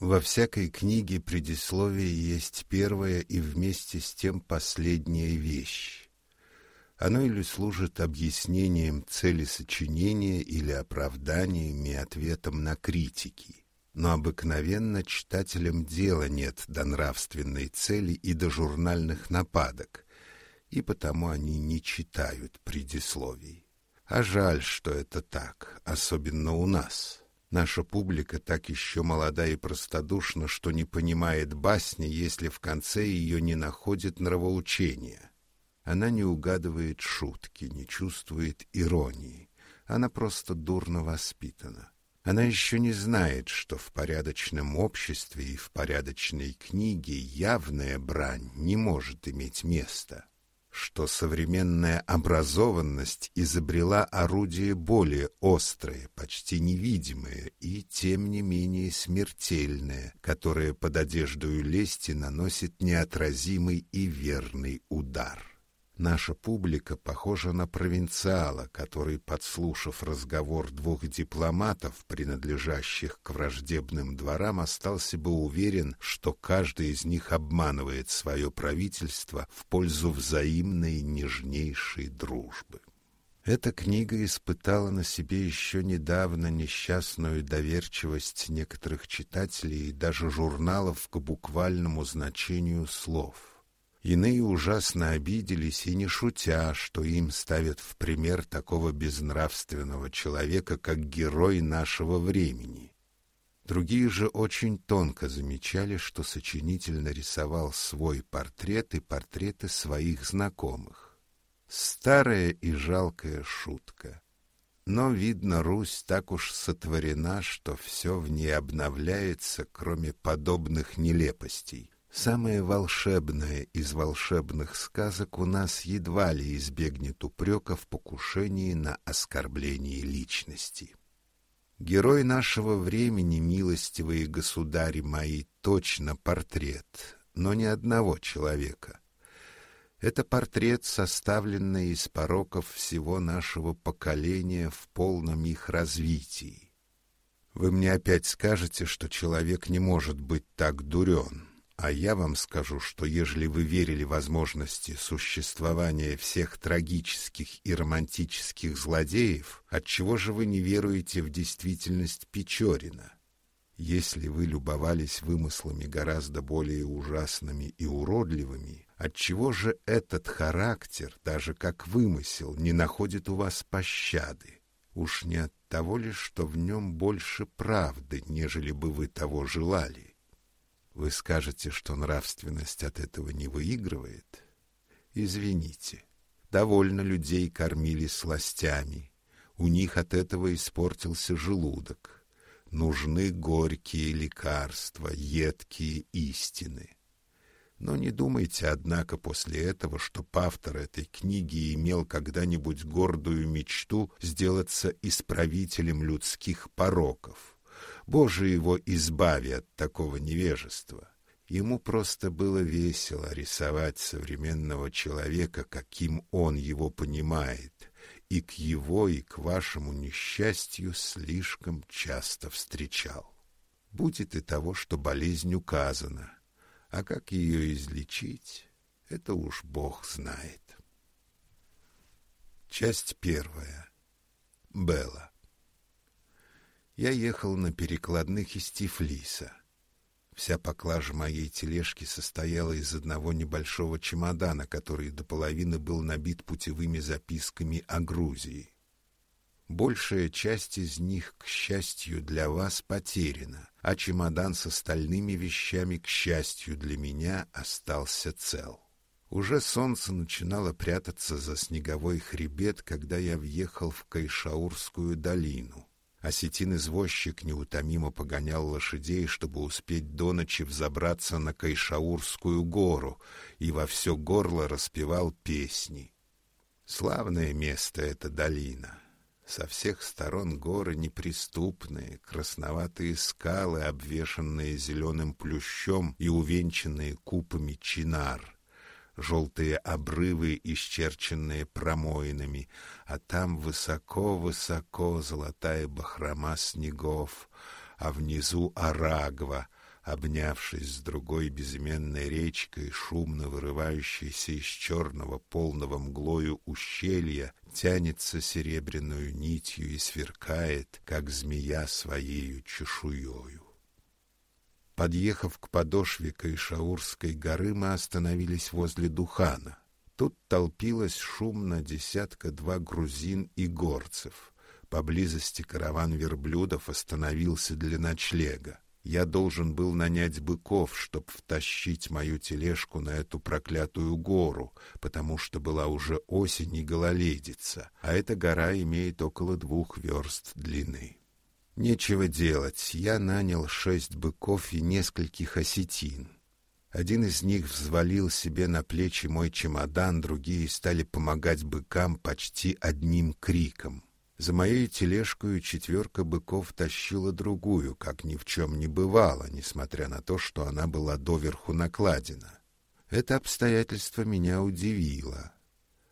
Во всякой книге предисловие есть первая и вместе с тем последняя вещь. Оно или служит объяснением цели сочинения или оправданием и ответом на критики. Но обыкновенно читателям дела нет до нравственной цели и до журнальных нападок, и потому они не читают предисловий. А жаль, что это так, особенно у нас. Наша публика так еще молода и простодушна, что не понимает басни, если в конце ее не находит нравоучения. Она не угадывает шутки, не чувствует иронии. Она просто дурно воспитана. Она еще не знает, что в порядочном обществе и в порядочной книге явная брань не может иметь места что современная образованность изобрела орудие более острое, почти невидимое и, тем не менее, смертельное, которое под одеждою лести наносит неотразимый и верный удар. Наша публика похожа на провинциала, который, подслушав разговор двух дипломатов, принадлежащих к враждебным дворам, остался бы уверен, что каждый из них обманывает свое правительство в пользу взаимной нежнейшей дружбы. Эта книга испытала на себе еще недавно несчастную доверчивость некоторых читателей и даже журналов к буквальному значению слов. Иные ужасно обиделись и не шутя, что им ставят в пример такого безнравственного человека, как герой нашего времени. Другие же очень тонко замечали, что сочинитель нарисовал свой портрет и портреты своих знакомых. Старая и жалкая шутка. Но, видно, Русь так уж сотворена, что все в ней обновляется, кроме подобных нелепостей. Самое волшебное из волшебных сказок у нас едва ли избегнет упрека в покушении на оскорбление личности. Герой нашего времени, милостивые государи мои, точно портрет, но не одного человека. Это портрет, составленный из пороков всего нашего поколения в полном их развитии. Вы мне опять скажете, что человек не может быть так дурен. А я вам скажу, что ежели вы верили возможности существования всех трагических и романтических злодеев, отчего же вы не веруете в действительность Печорина? Если вы любовались вымыслами гораздо более ужасными и уродливыми, отчего же этот характер, даже как вымысел, не находит у вас пощады? Уж не от того ли, что в нем больше правды, нежели бы вы того желали? Вы скажете, что нравственность от этого не выигрывает? Извините. Довольно людей кормили сластями. У них от этого испортился желудок. Нужны горькие лекарства, едкие истины. Но не думайте, однако, после этого, что автор этой книги имел когда-нибудь гордую мечту сделаться исправителем людских пороков. Боже его избави от такого невежества. Ему просто было весело рисовать современного человека, каким он его понимает, и к его и к вашему несчастью слишком часто встречал. Будет и того, что болезнь указана, а как ее излечить, это уж Бог знает. Часть первая. Белла я ехал на перекладных из Тифлиса. Вся поклажа моей тележки состояла из одного небольшого чемодана, который до половины был набит путевыми записками о Грузии. Большая часть из них, к счастью для вас, потеряна, а чемодан с остальными вещами, к счастью для меня, остался цел. Уже солнце начинало прятаться за снеговой хребет, когда я въехал в Кайшаурскую долину. Осетин-извозчик неутомимо погонял лошадей, чтобы успеть до ночи взобраться на Кайшаурскую гору, и во все горло распевал песни. Славное место эта долина. Со всех сторон горы неприступные, красноватые скалы, обвешанные зеленым плющом и увенчанные купами чинар — желтые обрывы, исчерченные промоинами, а там высоко-высоко золотая бахрома снегов, а внизу Арагва, обнявшись с другой безыменной речкой, шумно вырывающейся из черного полного мглою ущелья, тянется серебряную нитью и сверкает, как змея своею чешуёю. Подъехав к подошве Кайшаурской горы, мы остановились возле Духана. Тут толпилось шумно десятка-два грузин и горцев. Поблизости караван верблюдов остановился для ночлега. Я должен был нанять быков, чтоб втащить мою тележку на эту проклятую гору, потому что была уже осень и гололедица, а эта гора имеет около двух верст длины. Нечего делать, я нанял шесть быков и нескольких осетин. Один из них взвалил себе на плечи мой чемодан, другие стали помогать быкам почти одним криком — за моей тележкой четверка быков тащила другую, как ни в чем не бывало, несмотря на то, что она была доверху накладена. Это обстоятельство меня удивило.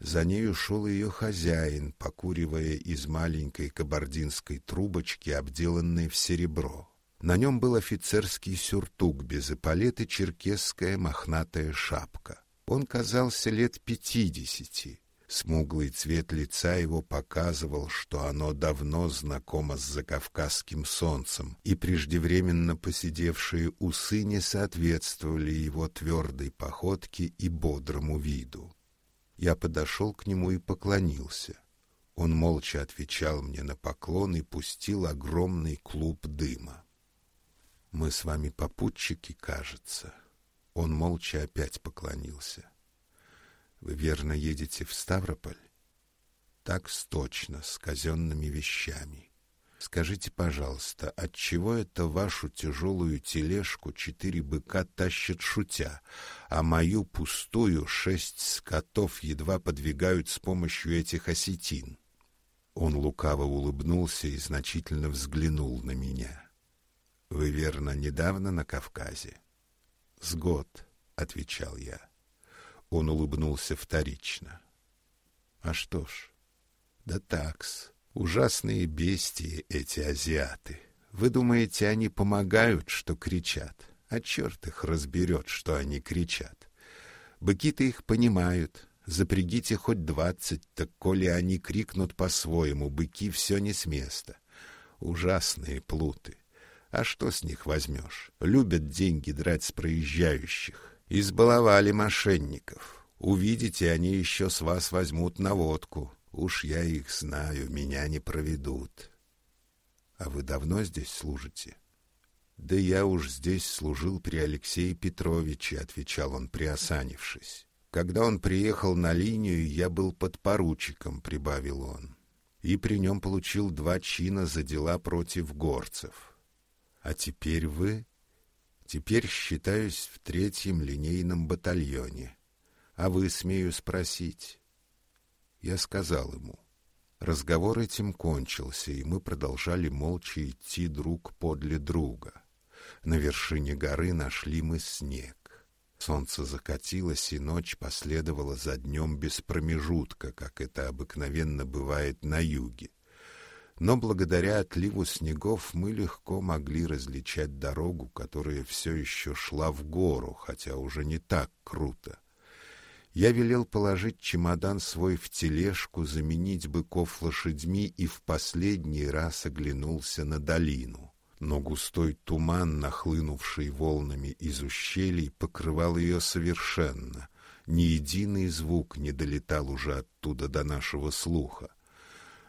За ней ушел ее хозяин, покуривая из маленькой кабардинской трубочки, обделанной в серебро. На нем был офицерский сюртук без эполет и черкесская мохнатая шапка. Он казался лет пятидесяти. Смуглый цвет лица его показывал, что оно давно знакомо с закавказским солнцем, и преждевременно поседевшие усы не соответствовали его твердой походке и бодрому виду. Я подошел к нему и поклонился. Он молча отвечал мне на поклон и пустил огромный клуб дыма. «Мы с вами попутчики, кажется». Он молча опять поклонился. — вы верно едете в Ставрополь? Так точно, с казенными вещами. Скажите, пожалуйста, от чего это вашу тяжелую тележку четыре быка тащат шутя, а мою пустую шесть скотов едва подвигают с помощью этих осетин? Он лукаво улыбнулся и значительно взглянул на меня. Вы верно недавно на Кавказе? С год, отвечал я. Он улыбнулся вторично. А что ж, да такс, ужасные бестии эти азиаты. Вы думаете, они помогают, что кричат? А черт их разберет, что они кричат. Быки-то их понимают. Запрягите хоть двадцать, так коли они крикнут по-своему, быки все не с места. Ужасные плуты. А что с них возьмешь? Любят деньги драть с проезжающих. Избаловали мошенников. Увидите, они еще с вас возьмут наводку. Уж я их знаю, меня не проведут. А вы давно здесь служите? Да я уж здесь служил при Алексее Петровиче, отвечал он, приосанившись. Когда он приехал на линию, я был подпоручиком, прибавил он, и при нем получил два чина за дела против горцев. А теперь вы Теперь считаюсь в третьем линейном батальоне. А вы, смею спросить? Я сказал ему. Разговор этим кончился, и мы продолжали молча идти друг подле друга. На вершине горы нашли мы снег. Солнце закатилось, и ночь последовала за днем без промежутка, как это обыкновенно бывает на юге но благодаря отливу снегов мы легко могли различать дорогу, которая все еще шла в гору, хотя уже не так круто. Я велел положить чемодан свой в тележку, заменить быков лошадьми и в последний раз оглянулся на долину. Но густой туман, нахлынувший волнами из ущелий, покрывал ее совершенно. Ни единый звук не долетал уже оттуда до нашего слуха.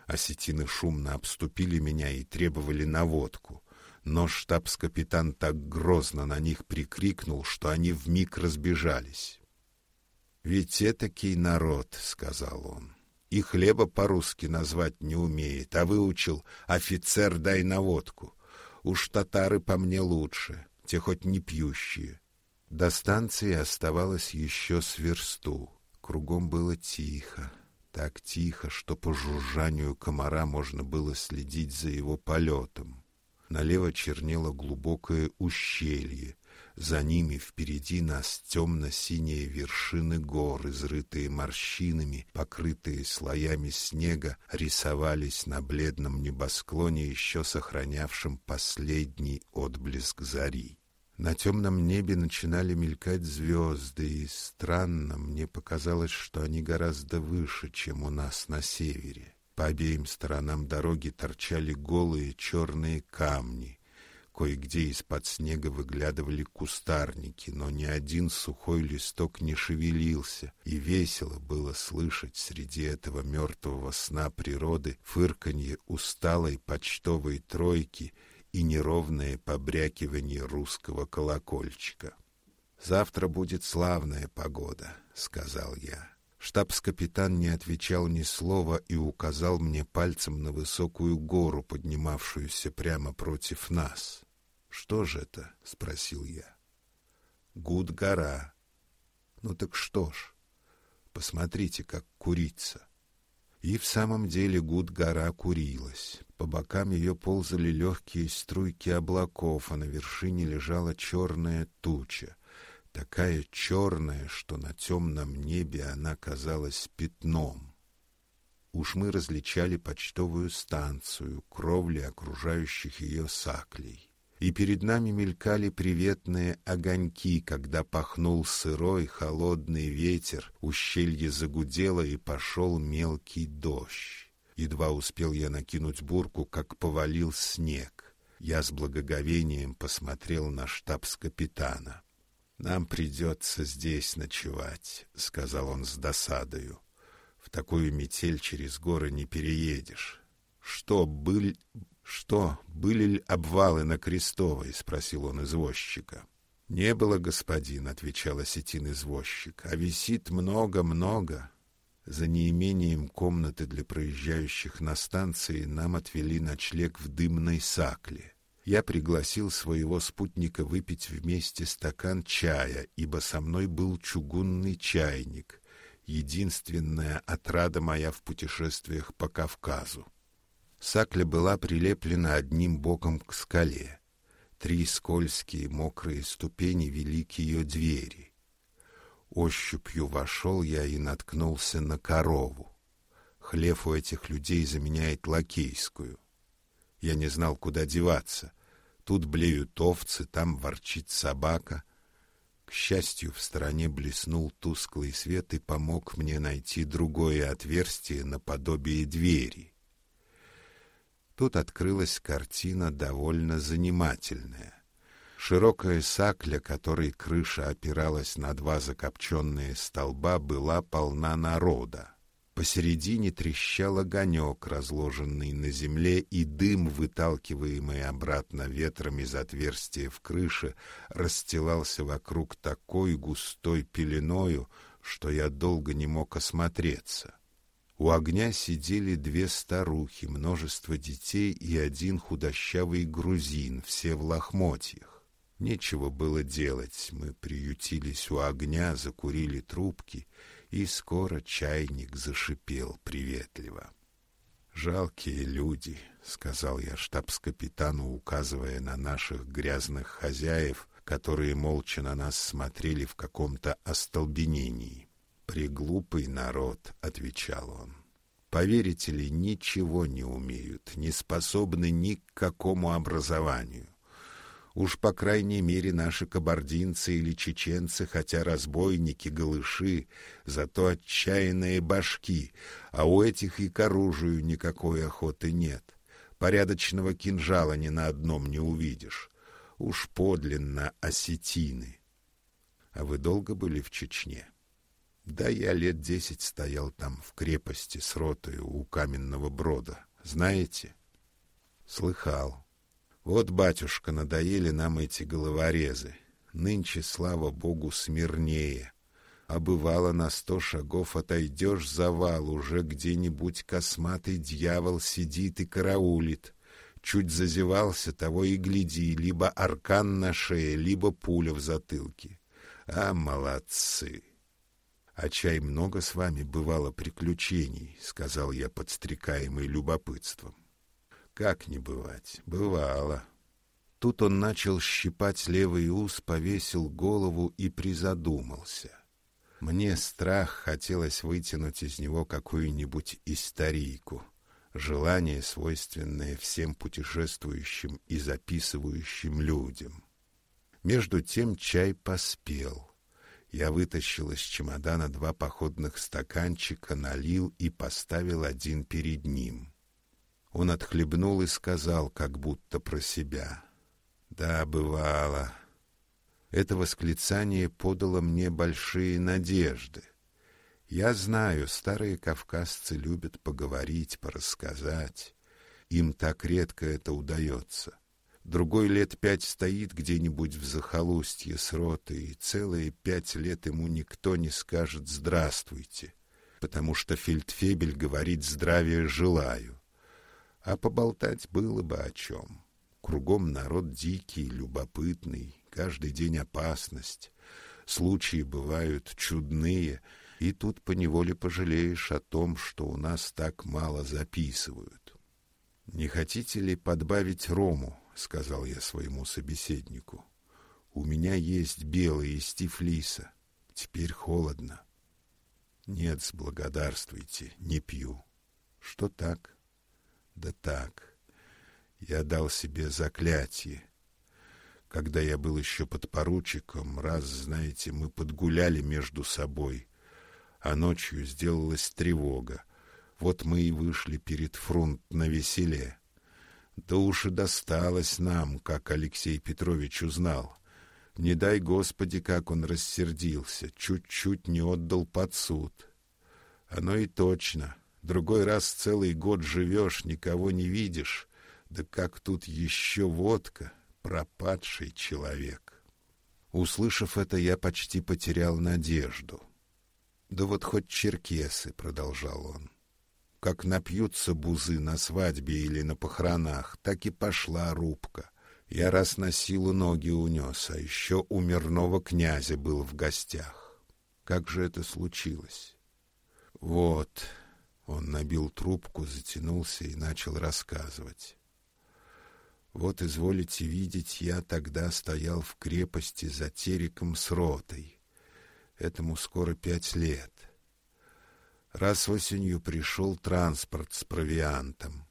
Осетины шумно обступили меня и требовали наводку. Но штабс-капитан так грозно на них прикрикнул, что они вмиг разбежались. «Ведь этакий народ», — сказал он, — «и хлеба по-русски назвать не умеет, а выучил «офицер, дай наводку». Уж татары по мне лучше, те хоть не пьющие». До станции оставалось еще с версту. Кругом было тихо так тихо, что по жужжанию комара можно было следить за его полетом. Налево чернело глубокое ущелье, за ними впереди нас темно-синие вершины гор, изрытые морщинами, покрытые слоями снега, рисовались на бледном небосклоне, еще сохранявшем последний отблеск зари. На темном небе начинали мелькать звезды, и странно, мне показалось, что они гораздо выше, чем у нас на севере. По обеим сторонам дороги торчали голые черные камни. Кое-где из-под снега выглядывали кустарники, но ни один сухой листок не шевелился, и весело было слышать среди этого мертвого сна природы фырканье усталой почтовой тройки и неровное побрякивание русского колокольчика. «Завтра будет славная погода», — сказал я. Штабс-капитан не отвечал ни слова и указал мне пальцем на высокую гору, поднимавшуюся прямо против нас. «Что же это?» — спросил я. «Гуд-гора». «Ну так что ж, посмотрите, как курица». И в самом деле Гуд-гора курилась. По бокам ее ползали легкие струйки облаков, а на вершине лежала черная туча такая черная, что на темном небе она казалась пятном. Уж мы различали почтовую станцию, кровли окружающих ее саклей. И перед нами мелькали приветные огоньки, когда пахнул сырой холодный ветер, ущелье загудело и пошел мелкий дождь. Едва успел я накинуть бурку, как повалил снег. Я с благоговением посмотрел на штабс-капитана. «Нам придется здесь ночевать», — сказал он с досадою. «В такую метель через горы не переедешь». «Что, были... что, были ли обвалы на Крестовой?» — спросил он извозчика. «Не было, господин», — отвечал осетин извозчик, — «а висит много-много». За неимением комнаты для проезжающих на станции нам отвели ночлег в дымной сакле я пригласил своего спутника выпить вместе стакан чая, ибо со мной был чугунный чайник, единственная отрада моя в путешествиях по Кавказу. Сакля была прилеплена одним боком к скале. Три скользкие мокрые ступени вели к ее двери. Ощупью вошел я и наткнулся на корову. Хлев у этих людей заменяет лакейскую. Я не знал, куда деваться. Тут блеют овцы, там ворчит собака. К счастью, в стороне блеснул тусклый свет и помог мне найти другое отверстие наподобие двери. Тут открылась картина довольно занимательная. Широкая сакля, которой крыша опиралась на два закопченные столба, была полна народа. Посередине трещал огонек, разложенный на земле, и дым, выталкиваемый обратно ветром из отверстия в крыше, расстилался вокруг такой густой пеленою, что я долго не мог осмотреться. У огня сидели две старухи, множество детей и один худощавый грузин, все в лохмотьях. Нечего было делать, мы приютились у огня, закурили трубки — и скоро чайник зашипел приветливо. «Жалкие люди», — сказал я штабс-капитану, указывая на наших грязных хозяев, которые молча на нас смотрели в каком-то остолбенении. «Приглупый народ», — отвечал он. «Поверите ли, ничего не умеют, не способны ни к какому образованию. Уж по крайней мере наши кабардинцы или чеченцы, хотя разбойники, голыши, зато отчаянные башки, а у этих и к оружию никакой охоты нет. Порядочного кинжала ни на одном не увидишь. Уж подлинно осетины. А вы долго были в Чечне? Да я лет десять стоял там в крепости с ротой у каменного брода. Знаете? Слыхал. Вот, батюшка, надоели нам эти головорезы. Нынче, слава богу, смирнее. А бывало, на сто шагов отойдешь за вал, уже где-нибудь косматый дьявол сидит и караулит. Чуть зазевался, того и гляди, либо аркан на шее, либо пуля в затылке. А, молодцы! А чай много с вами бывало приключений, — сказал я, подстрекаемый любопытством. Как не бывать? Бывало. Тут он начал щипать левый ус, повесил голову и призадумался. Мне страх хотелось вытянуть из него какую-нибудь историйку, желание, свойственное всем путешествующим и записывающим людям. Между тем чай поспел. Я вытащил из чемодана два походных стаканчика, налил и поставил один перед ним. Он отхлебнул и сказал, как будто про себя. «Да, бывало». Это восклицание подало мне большие надежды. Я знаю, старые кавказцы любят поговорить, порассказать. Им так редко это удается. Другой лет пять стоит где-нибудь в захолустье с ротой, и целые пять лет ему никто не скажет «здравствуйте», потому что фельдфебель говорит «здравия желаю». А поболтать было бы о чем. Кругом народ дикий, любопытный, каждый день опасность. Случаи бывают чудные — и тут поневоле пожалеешь о том, что у нас так мало записывают. «Не хотите ли подбавить рому?» — сказал я своему собеседнику. «У меня есть белый из Тифлиса. Теперь холодно». «Нет, благодарствуйте, не пью». «Что так?» «Да так. Я дал себе заклятие. Когда я был еще подпоручиком, раз, знаете, мы подгуляли между собой, а ночью сделалась тревога. Вот мы и вышли перед фронт на веселе. Да уж и досталось нам, как Алексей Петрович узнал. Не дай Господи, как он рассердился, чуть-чуть не отдал под суд. Оно и точно. Другой раз целый год живешь, никого не видишь. Да как тут еще водка, пропадший человек. Услышав это, я почти потерял надежду. Да вот хоть черкесы, продолжал он. Как напьются бузы на свадьбе или на похоронах, так и пошла рубка. Я раз на силу ноги унес, а еще у мирного князя был в гостях. Как же это случилось? Вот, он набил трубку, затянулся и начал рассказывать. Вот, изволите видеть, я тогда стоял в крепости за Тереком с ротой. Этому скоро пять лет. Раз осенью пришел транспорт с провиантом.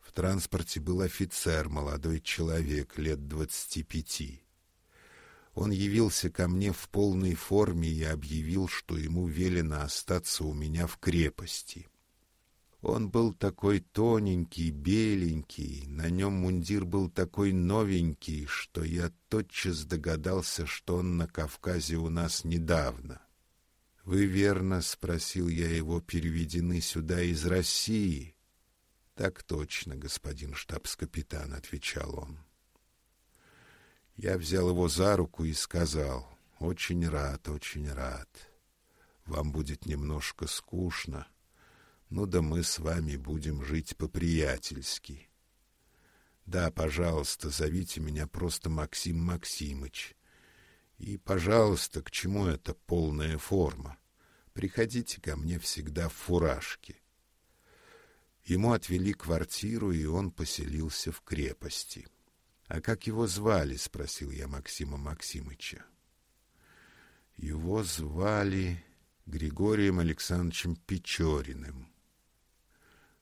В транспорте был офицер, молодой человек, лет двадцати пяти. Он явился ко мне в полной форме и объявил, что ему велено остаться у меня в крепости. Он был такой тоненький, беленький, на нем мундир был такой новенький, что я тотчас догадался, что он на Кавказе у нас недавно. «Вы верно, — спросил я его, — переведены сюда из России?» «Так точно, господин штабс-капитан», — отвечал он. Я взял его за руку и сказал, «Очень рад, очень рад. Вам будет немножко скучно, ну да мы с вами будем жить по-приятельски. Да, пожалуйста, зовите меня просто Максим Максимыч. И, пожалуйста, к чему эта полная форма? Приходите ко мне всегда в фуражке. Ему отвели квартиру, и он поселился в крепости. А как его звали, спросил я Максима Максимыча. Его звали Григорием Александровичем Печориным.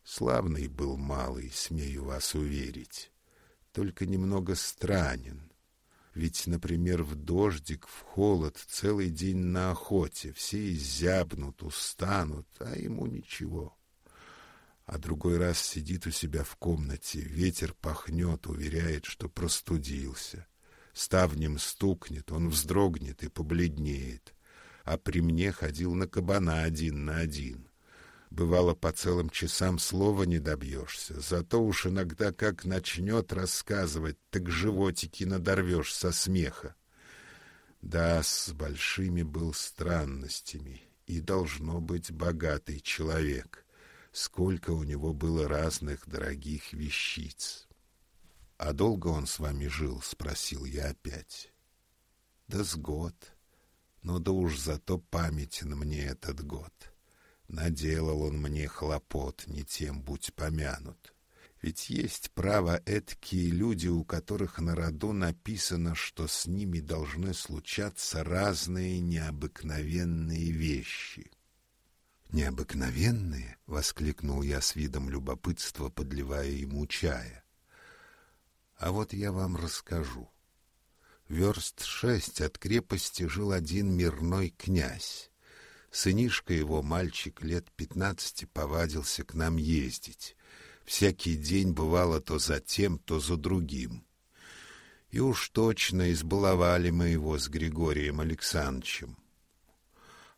Славный был малый, смею вас уверить, только немного странен. Ведь, например, в дождик, в холод, целый день на охоте, все изябнут, устанут, а ему ничего. А другой раз сидит у себя в комнате, ветер пахнет, уверяет, что простудился. Ставнем стукнет, он вздрогнет и побледнеет. А при мне ходил на кабана один на один. Бывало, по целым часам слова не добьешься. Зато уж иногда как начнет рассказывать, так животики надорвешь со смеха. Да, с большими был странностями, и должно быть богатый человек. Сколько у него было разных дорогих вещиц. — А долго он с вами жил? — спросил я опять. — Да с год. Но да уж зато памятен мне этот год. — Наделал он мне хлопот, не тем будь помянут. Ведь есть право эткие люди, у которых на роду написано, что с ними должны случаться разные необыкновенные вещи. «Необыкновенные?» — воскликнул я с видом любопытства, подливая ему чая. «А вот я вам расскажу. Верст шесть от крепости жил один мирной князь. Сынишка его, мальчик лет пятнадцати, повадился к нам ездить. Всякий день бывало то за тем, то за другим. И уж точно избаловали мы его с Григорием Александровичем.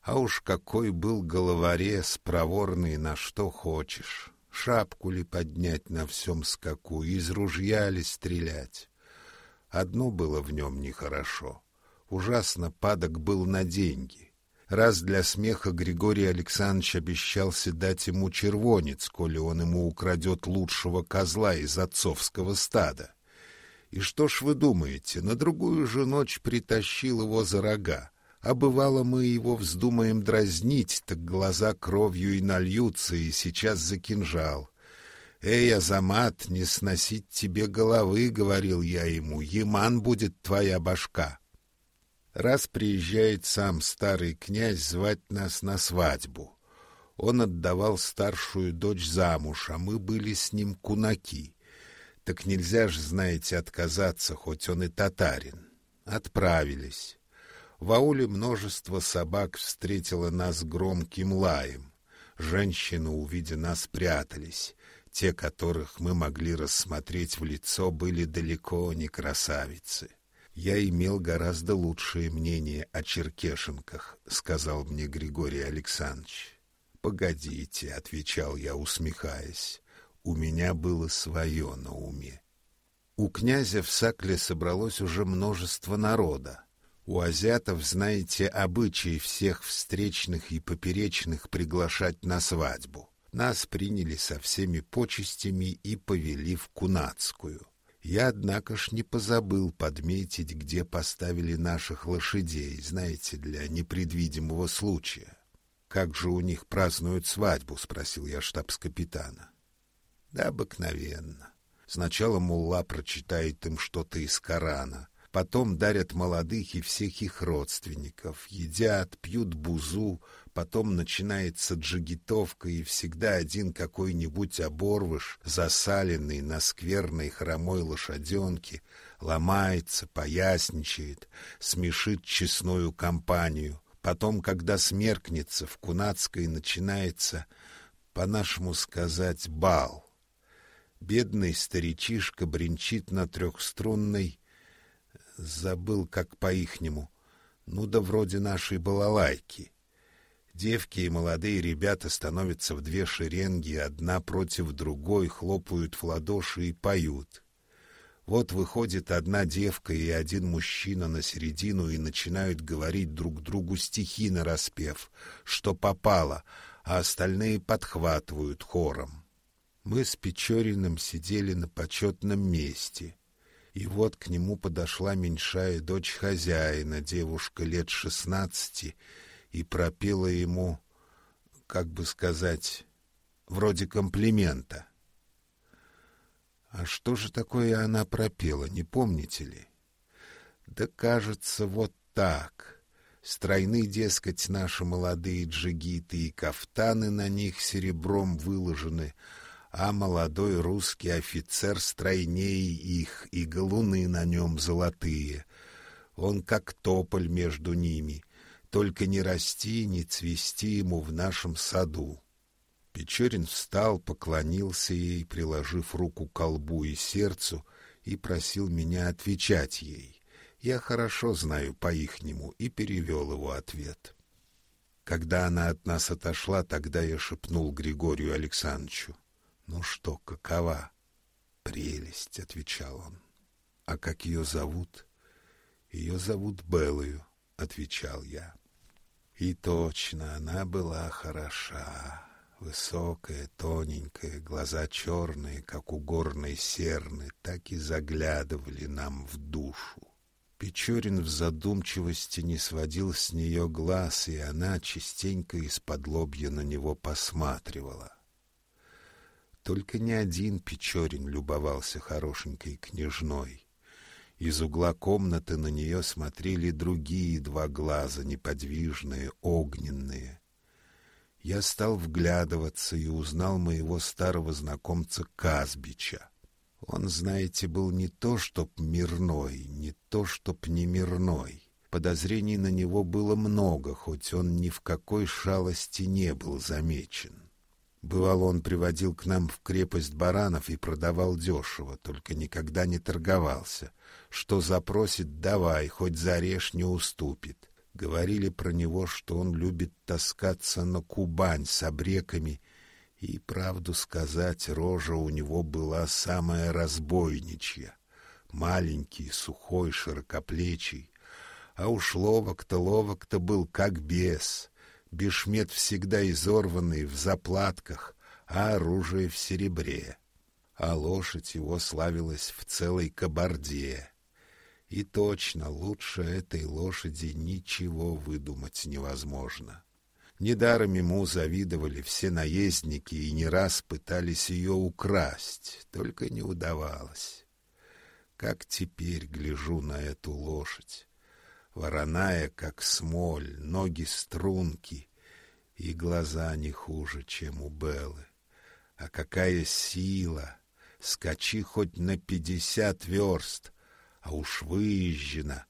А уж какой был головорез, проворный на что хочешь. Шапку ли поднять на всем скаку, из ружья ли стрелять. Одно было в нем нехорошо. Ужасно падок был на деньги. Раз для смеха Григорий Александрович обещался дать ему червонец, коли он ему украдет лучшего козла из отцовского стада. И что ж вы думаете, на другую же ночь притащил его за рога. А бывало, мы его вздумаем дразнить, так глаза кровью и нальются, и сейчас за кинжал. «Эй, Азамат, не сносить тебе головы», — говорил я ему, — «Яман будет твоя башка». Раз приезжает сам старый князь звать нас на свадьбу. Он отдавал старшую дочь замуж, а мы были с ним кунаки. Так нельзя же, знаете, отказаться, хоть он и татарин. Отправились. В ауле множество собак встретило нас громким лаем. Женщины, увидя нас, прятались. Те, которых мы могли рассмотреть в лицо, были далеко не красавицы. Я имел гораздо лучшее мнение о черкешенках, сказал мне Григорий Александрович. Погодите, отвечал я, усмехаясь. У меня было свое на уме. У князя в Сакле собралось уже множество народа. У азиатов, знаете, обычаи всех встречных и поперечных приглашать на свадьбу. Нас приняли со всеми почестями и повели в Кунацкую. Я, однако ж, не позабыл подметить, где поставили наших лошадей, знаете, для непредвидимого случая. «Как же у них празднуют свадьбу?» — спросил я штабс-капитана. «Да обыкновенно. Сначала мулла прочитает им что-то из Корана, потом дарят молодых и всех их родственников, едят, пьют бузу, потом начинается джигитовка, и всегда один какой-нибудь оборвыш, засаленный на скверной хромой лошаденке, ломается, поясничает, смешит честную компанию. Потом, когда смеркнется, в Кунацкой начинается, по-нашему сказать, бал. Бедный старичишка бренчит на трехструнной забыл, как по-ихнему. Ну да вроде нашей балалайки. Девки и молодые ребята становятся в две шеренги, одна против другой, хлопают в ладоши и поют. Вот выходит одна девка и один мужчина на середину и начинают говорить друг другу стихи на распев, что попало, а остальные подхватывают хором. Мы с Печориным сидели на почетном месте — и вот к нему подошла меньшая дочь хозяина, девушка лет шестнадцати, и пропела ему, как бы сказать, вроде комплимента. А что же такое она пропела, не помните ли? Да, кажется, вот так. Стройны, дескать, наши молодые джигиты, и кафтаны на них серебром выложены, а молодой русский офицер стройнее их, и галуны на нем золотые. Он как тополь между ними, только не расти, не цвести ему в нашем саду. Печорин встал, поклонился ей, приложив руку к колбу и сердцу, и просил меня отвечать ей. Я хорошо знаю по-ихнему и перевел его ответ. Когда она от нас отошла, тогда я шепнул Григорию Александровичу. «Ну что, какова?» «Прелесть», — отвечал он. «А как ее зовут?» «Ее зовут Белою», — отвечал я. И точно, она была хороша. Высокая, тоненькая, глаза черные, как у горной серны, так и заглядывали нам в душу. Печорин в задумчивости не сводил с нее глаз, и она частенько из-под лобья на него посматривала. Только не один Печорин любовался хорошенькой княжной. Из угла комнаты на нее смотрели другие два глаза, неподвижные, огненные. Я стал вглядываться и узнал моего старого знакомца Казбича. Он, знаете, был не то чтоб мирной, не то чтоб не мирной. Подозрений на него было много, хоть он ни в какой шалости не был замечен. Бывало, он приводил к нам в крепость баранов и продавал дешево, только никогда не торговался. Что запросит, давай, хоть зарежь не уступит. Говорили про него, что он любит таскаться на Кубань с обреками, и, правду сказать, рожа у него была самая разбойничья. Маленький, сухой, широкоплечий. А уж ловок-то ловок-то был как бес. Бешмет всегда изорванный, в заплатках, а оружие в серебре. А лошадь его славилась в целой кабарде. И точно, лучше этой лошади ничего выдумать невозможно. Недаром ему завидовали все наездники и не раз пытались ее украсть, только не удавалось. Как теперь гляжу на эту лошадь вороная, как смоль, ноги струнки, и глаза не хуже, чем у Беллы. А какая сила! Скачи хоть на пятьдесят верст, а уж выезжена,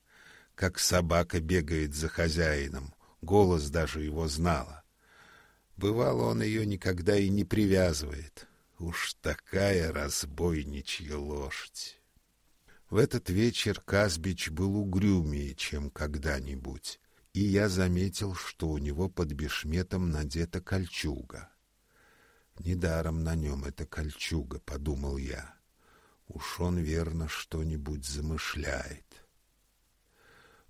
как собака бегает за хозяином, голос даже его знала. Бывало, он ее никогда и не привязывает. Уж такая разбойничья лошадь. В этот вечер Казбич был угрюмее, чем когда-нибудь, и я заметил, что у него под бешметом надета кольчуга. Недаром на нем эта кольчуга, подумал я. Уж он верно что-нибудь замышляет.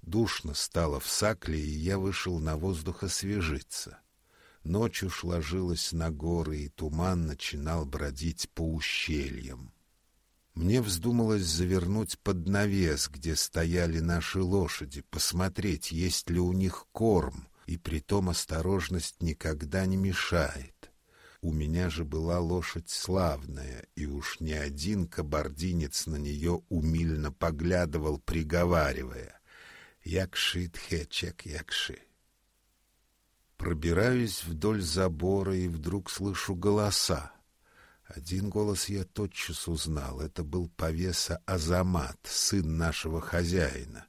Душно стало в сакле, и я вышел на воздух освежиться. Ночь уж ложилась на горы, и туман начинал бродить по ущельям. Мне вздумалось завернуть под навес, где стояли наши лошади, посмотреть, есть ли у них корм, и притом осторожность никогда не мешает. У меня же была лошадь славная, и уж ни один кабардинец на нее умильно поглядывал, приговаривая «Якши, тхечек, якши». Пробираюсь вдоль забора и вдруг слышу голоса. Один голос я тотчас узнал. Это был повеса Азамат, сын нашего хозяина.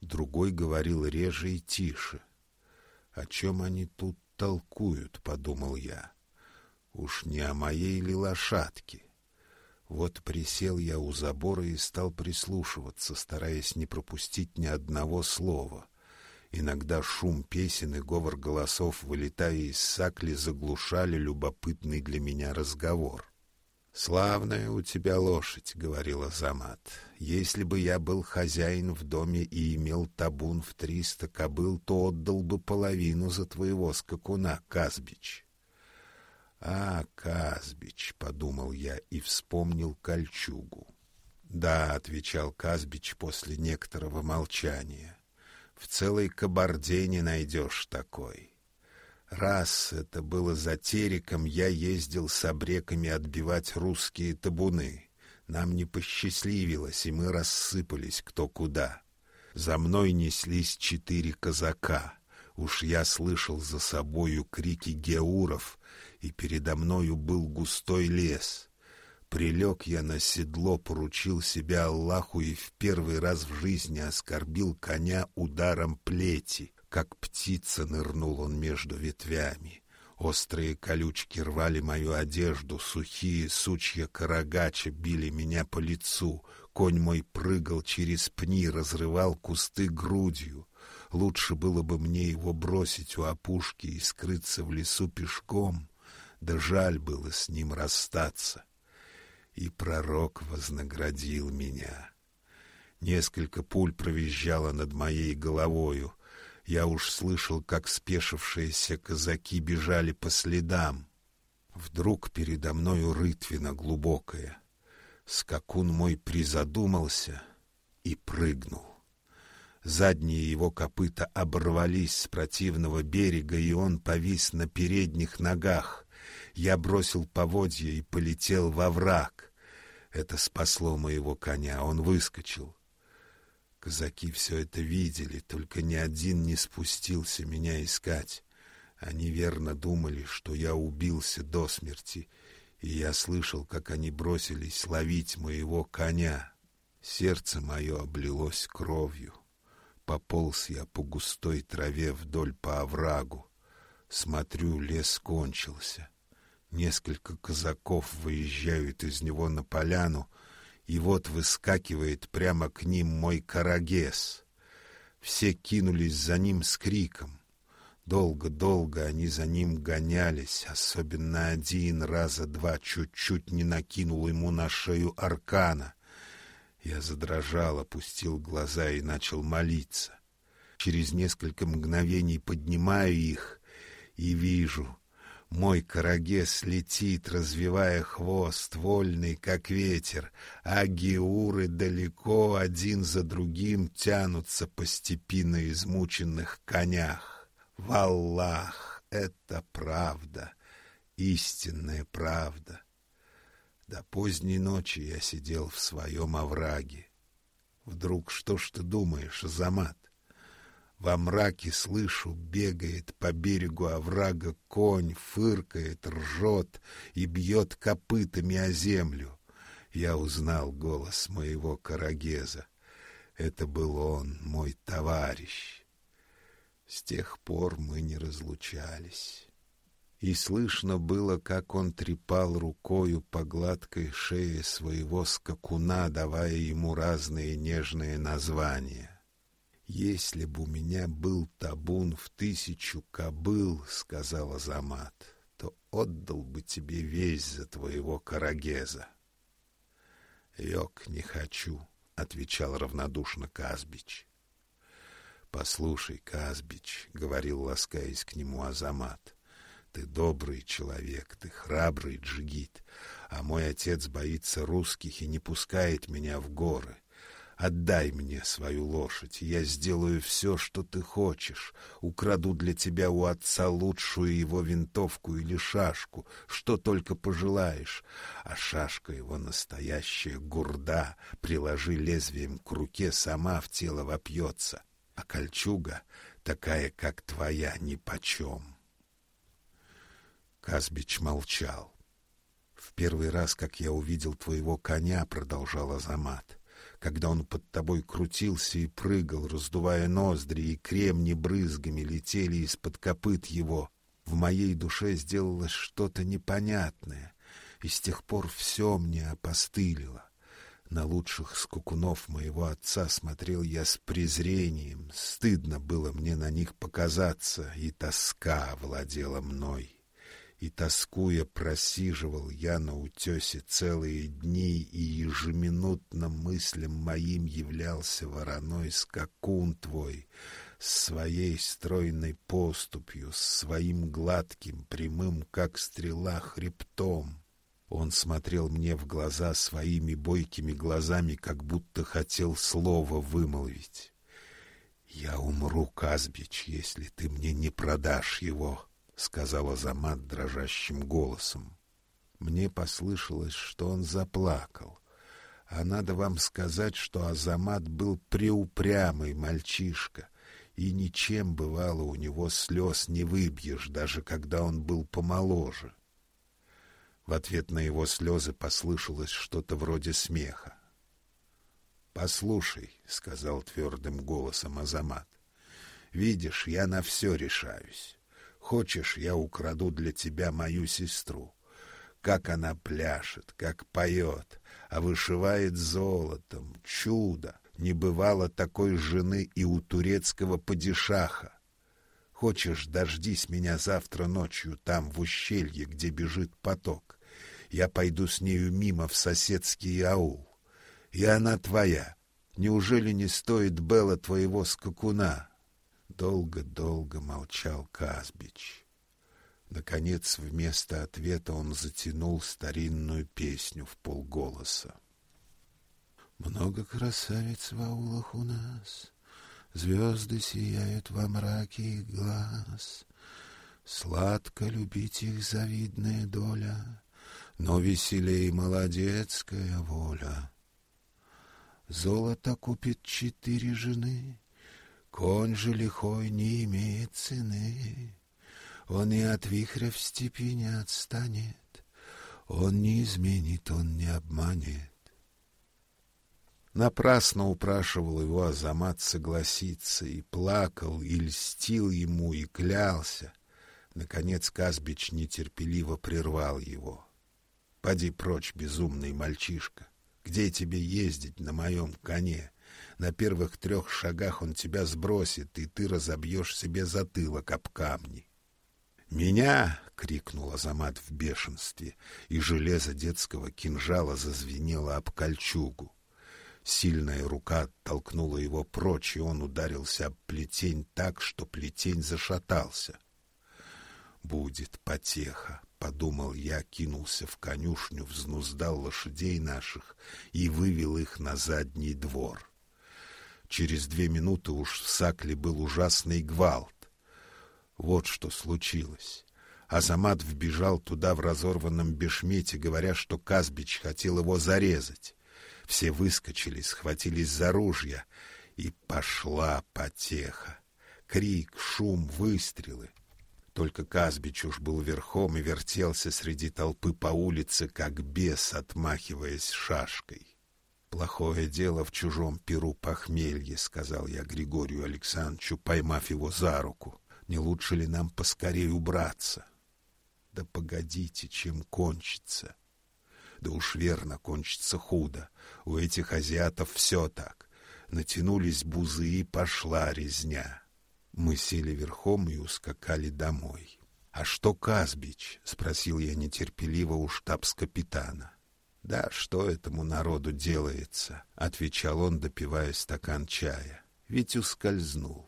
Другой говорил реже и тише. О чем они тут толкуют, подумал я. Уж не о моей ли лошадке? Вот присел я у забора и стал прислушиваться, стараясь не пропустить ни одного слова. Иногда шум песен и говор голосов, вылетая из сакли, заглушали любопытный для меня разговор. «Славная у тебя лошадь», — говорила Замат. «Если бы я был хозяин в доме и имел табун в триста кобыл, то отдал бы половину за твоего скакуна, Казбич». «А, Казбич», — подумал я и вспомнил кольчугу. «Да», — отвечал Казбич после некоторого молчания, в целой кабарде не найдешь такой. Раз это было за териком, я ездил с обреками отбивать русские табуны. Нам не посчастливилось, и мы рассыпались кто куда. За мной неслись четыре казака. Уж я слышал за собою крики геуров, и передо мною был густой лес. Прилег я на седло, поручил себя Аллаху и в первый раз в жизни оскорбил коня ударом плети. Как птица нырнул он между ветвями. Острые колючки рвали мою одежду, сухие сучья карагача били меня по лицу. Конь мой прыгал через пни, разрывал кусты грудью. Лучше было бы мне его бросить у опушки и скрыться в лесу пешком, да жаль было с ним расстаться и пророк вознаградил меня. Несколько пуль провизжало над моей головою. Я уж слышал, как спешившиеся казаки бежали по следам. Вдруг передо мною рытвина глубокая. Скакун мой призадумался и прыгнул. Задние его копыта оборвались с противного берега, и он повис на передних ногах. Я бросил поводья и полетел во враг. Это спасло моего коня, он выскочил. Казаки все это видели, только ни один не спустился меня искать. Они верно думали, что я убился до смерти, и я слышал, как они бросились ловить моего коня. Сердце мое облилось кровью. Пополз я по густой траве вдоль по оврагу. Смотрю, лес кончился. Несколько казаков выезжают из него на поляну, и вот выскакивает прямо к ним мой карагес. Все кинулись за ним с криком. Долго-долго они за ним гонялись, особенно один раза два чуть-чуть не накинул ему на шею аркана. Я задрожал, опустил глаза и начал молиться. Через несколько мгновений поднимаю их и вижу, мой карагес летит, развивая хвост, вольный, как ветер, а геуры далеко один за другим тянутся по степи на измученных конях. Валлах, это правда, истинная правда. До поздней ночи я сидел в своем овраге. Вдруг что ж ты думаешь, Замат? Во мраке слышу, бегает по берегу оврага конь, фыркает, ржет и бьет копытами о землю. Я узнал голос моего карагеза. Это был он, мой товарищ. С тех пор мы не разлучались и слышно было, как он трепал рукою по гладкой шее своего скакуна, давая ему разные нежные названия. «Если б у меня был табун в тысячу кобыл, — сказал Азамат, — то отдал бы тебе весь за твоего карагеза». «Йок, не хочу», — отвечал равнодушно Казбич. «Послушай, Казбич», — говорил, ласкаясь к нему Азамат, ты добрый человек, ты храбрый джигит, а мой отец боится русских и не пускает меня в горы. Отдай мне свою лошадь, я сделаю все, что ты хочешь. Украду для тебя у отца лучшую его винтовку или шашку, что только пожелаешь. А шашка его настоящая гурда, приложи лезвием к руке, сама в тело вопьется. А кольчуга, такая, как твоя, нипочем. Казбич молчал. «В первый раз, как я увидел твоего коня, — продолжал Азамат, — когда он под тобой крутился и прыгал, раздувая ноздри, и кремни брызгами летели из-под копыт его, в моей душе сделалось что-то непонятное, и с тех пор все мне опостылило. На лучших скукунов моего отца смотрел я с презрением, стыдно было мне на них показаться, и тоска владела мной и, тоскуя, просиживал я на утесе целые дни, и ежеминутно мыслям моим являлся вороной скакун твой, с своей стройной поступью, с своим гладким, прямым, как стрела, хребтом. Он смотрел мне в глаза своими бойкими глазами, как будто хотел слово вымолвить. «Я умру, Казбич, если ты мне не продашь его». — сказал Азамат дрожащим голосом. Мне послышалось, что он заплакал. А надо вам сказать, что Азамат был преупрямый мальчишка, и ничем, бывало, у него слез не выбьешь, даже когда он был помоложе. В ответ на его слезы послышалось что-то вроде смеха. «Послушай», — сказал твердым голосом Азамат, — «видишь, я на все решаюсь. Хочешь, я украду для тебя мою сестру? Как она пляшет, как поет, а вышивает золотом. Чудо! Не бывало такой жены и у турецкого падишаха. Хочешь, дождись меня завтра ночью там, в ущелье, где бежит поток. Я пойду с нею мимо в соседский аул. И она твоя. Неужели не стоит Белла твоего скакуна? Долго-долго молчал Казбич. Наконец, вместо ответа он затянул старинную песню в полголоса. Много красавиц в аулах у нас, Звезды сияют во мраке их глаз. Сладко любить их завидная доля, Но веселей молодецкая воля. Золото купит четыре жены, Конь же лихой не имеет цены, Он и от вихря в степи не отстанет. Он не изменит, он не обманет. Напрасно упрашивал его Азамат согласиться, и плакал, и льстил ему, и клялся. Наконец Казбич нетерпеливо прервал его. — Поди прочь, безумный мальчишка. Где тебе ездить на моем коне? На первых трех шагах он тебя сбросит, и ты разобьешь себе затылок об камни. «Меня!» — крикнул Азамат в бешенстве, и железо детского кинжала зазвенело об кольчугу. Сильная рука толкнула его прочь, и он ударился об плетень так, что плетень зашатался. «Будет потеха», — подумал я, кинулся в конюшню, взнуздал лошадей наших и вывел их на задний двор. Через две минуты уж в Сакле был ужасный гвалт. Вот что случилось. Азамат вбежал туда в разорванном бешмете, говоря, что Казбич хотел его зарезать. Все выскочили, схватились за ружья, и пошла потеха. Крик, шум, выстрелы. Только Казбич уж был верхом и вертелся среди толпы по улице, как бес, отмахиваясь шашкой. «Плохое дело в чужом перу похмелье», — сказал я Григорию Александровичу, поймав его за руку. «Не лучше ли нам поскорее убраться?» «Да погодите, чем кончится». Да уж верно, кончится худо. У этих азиатов все так. Натянулись бузы и пошла резня. Мы сели верхом и ускакали домой. «А что Казбич?» — спросил я нетерпеливо у штабс-капитана. «Да что этому народу делается?» — отвечал он, допивая стакан чая. «Ведь ускользнул».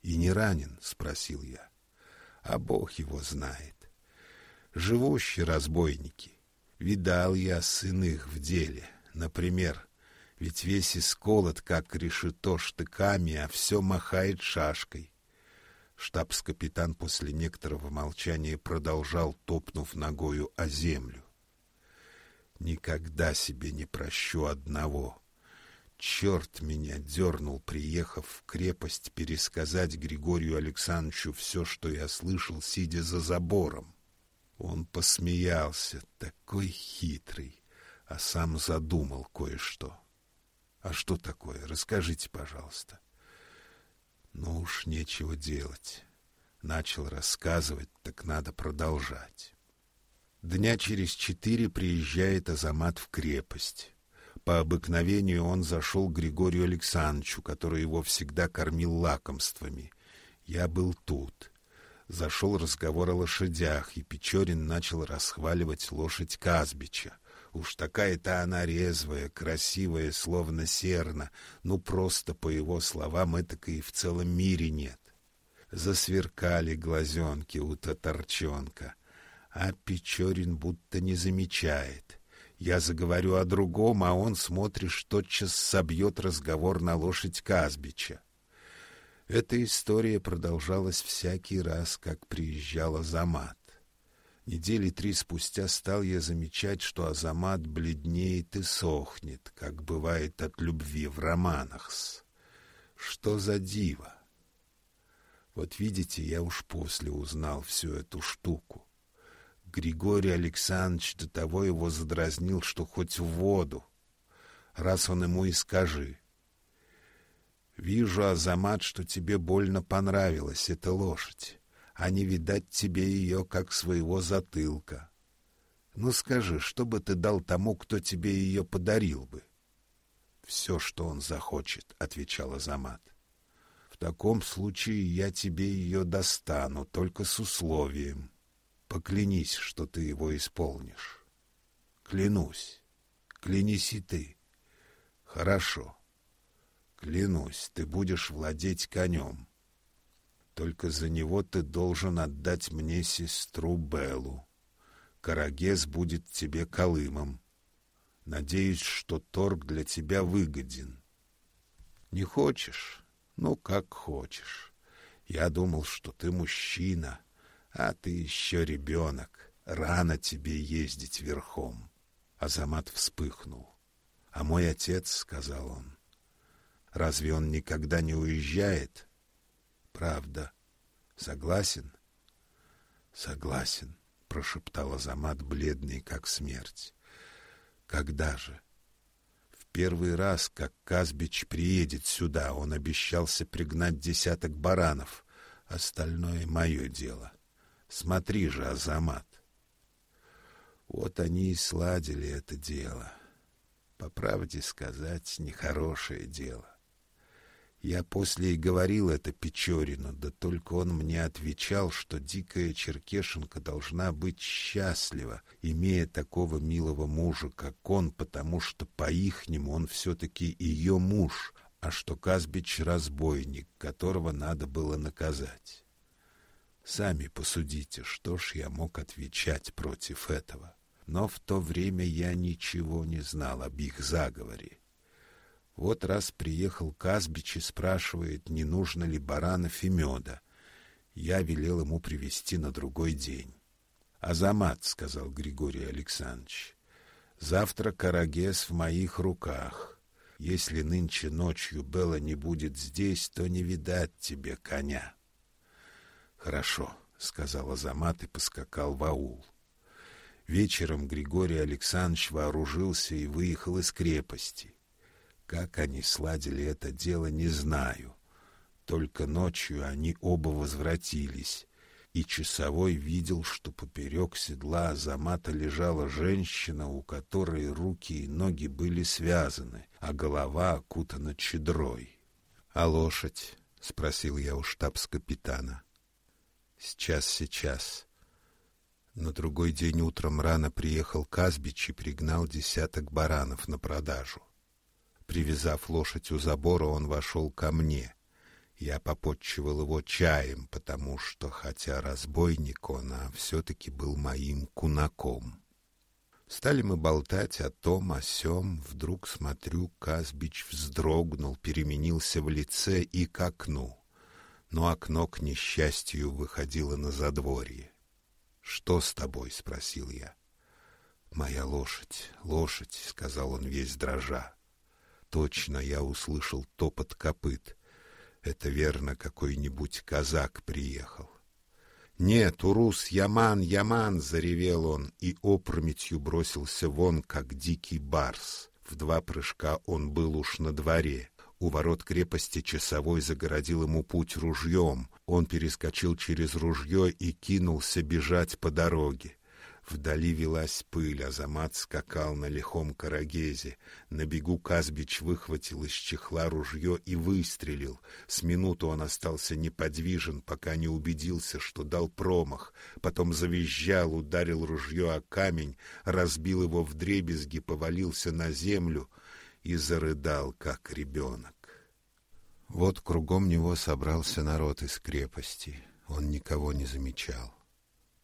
«И не ранен?» — спросил я. «А Бог его знает. Живущие разбойники. Видал я сын их в деле. Например, ведь весь исколот, как решето штыками, а все махает шашкой. Штабс-капитан после некоторого молчания продолжал, топнув ногою о землю. «Никогда себе не прощу одного. Черт меня дернул, приехав в крепость, пересказать Григорию Александровичу все, что я слышал, сидя за забором. Он посмеялся, такой хитрый, а сам задумал кое-что. А что такое? Расскажите, пожалуйста. Ну уж нечего делать. Начал рассказывать, так надо продолжать. Дня через четыре приезжает Азамат в крепость. По обыкновению он зашел к Григорию Александровичу, который его всегда кормил лакомствами. Я был тут. Зашел разговор о лошадях, и Печорин начал расхваливать лошадь Казбича. Уж такая-то она резвая, красивая, словно серна. Ну, просто, по его словам, этак и в целом мире нет. Засверкали глазенки у татарчонка, а Печорин будто не замечает. Я заговорю о другом, а он, смотришь, тотчас собьет разговор на лошадь Казбича. Эта история продолжалась всякий раз, как приезжал Азамат. Недели три спустя стал я замечать, что Азамат бледнеет и сохнет, как бывает от любви в романах. Что за диво! Вот видите, я уж после узнал всю эту штуку. Григорий Александрович до того его задразнил, что хоть в воду. Раз он ему и скажи — Вижу, Азамат, что тебе больно понравилась эта лошадь, а не видать тебе ее, как своего затылка. Ну скажи, что бы ты дал тому, кто тебе ее подарил бы? — Все, что он захочет, — отвечал Азамат. — В таком случае я тебе ее достану, только с условием. Поклянись, что ты его исполнишь. — Клянусь. Клянись и ты. — Хорошо. — Клянусь, ты будешь владеть конем. Только за него ты должен отдать мне сестру Беллу. Карагес будет тебе колымом. Надеюсь, что торг для тебя выгоден. Не хочешь? Ну, как хочешь. Я думал, что ты мужчина, а ты еще ребенок. Рано тебе ездить верхом. Азамат вспыхнул. — А мой отец, — сказал он, Разве он никогда не уезжает? Правда. Согласен? Согласен, прошептал Азамат, бледный как смерть. Когда же? В первый раз, как Казбич приедет сюда, он обещался пригнать десяток баранов. Остальное мое дело. Смотри же, Азамат. Вот они и сладили это дело. По правде сказать, нехорошее дело. Я после и говорил это Печорину, да только он мне отвечал, что дикая черкешенка должна быть счастлива, имея такого милого мужа, как он, потому что по-ихнему он все-таки ее муж, а что Казбич — разбойник, которого надо было наказать. Сами посудите, что ж я мог отвечать против этого. Но в то время я ничего не знал об их заговоре. Вот раз приехал Казбич и спрашивает, не нужно ли баранов и меда. Я велел ему привезти на другой день. «Азамат», — сказал Григорий Александрович, — «завтра Карагес в моих руках. Если нынче ночью Белла не будет здесь, то не видать тебе коня». «Хорошо», — сказал Азамат и поскакал в аул. Вечером Григорий Александрович вооружился и выехал из крепости. Как они сладили это дело, не знаю. Только ночью они оба возвратились, и часовой видел, что поперек седла Азамата лежала женщина, у которой руки и ноги были связаны, а голова окутана чедрой. — А лошадь? — спросил я у штабс-капитана. — Сейчас, сейчас. На другой день утром рано приехал Казбич и пригнал десяток баранов на продажу. Привязав лошадь у забора, он вошел ко мне. Я попотчевал его чаем, потому что, хотя разбойник он, а все-таки был моим кунаком. Стали мы болтать о том, о сём. Вдруг, смотрю, Казбич вздрогнул, переменился в лице и к окну. Но окно, к несчастью, выходило на задворье. «Что с тобой?» — спросил я. «Моя лошадь, лошадь», — сказал он весь дрожа. Точно я услышал топот копыт. Это верно, какой-нибудь казак приехал. «Нет, Урус, Яман, Яман!» — заревел он и опрометью бросился вон, как дикий барс. В два прыжка он был уж на дворе. У ворот крепости часовой загородил ему путь ружьем. Он перескочил через ружье и кинулся бежать по дороге. Вдали велась пыль, Азамат скакал на лихом карагезе. На бегу Казбич выхватил из чехла ружье и выстрелил. С минуту он остался неподвижен, пока не убедился, что дал промах. Потом завизжал, ударил ружье о камень, разбил его в дребезги, повалился на землю и зарыдал, как ребенок. Вот кругом него собрался народ из крепости. Он никого не замечал.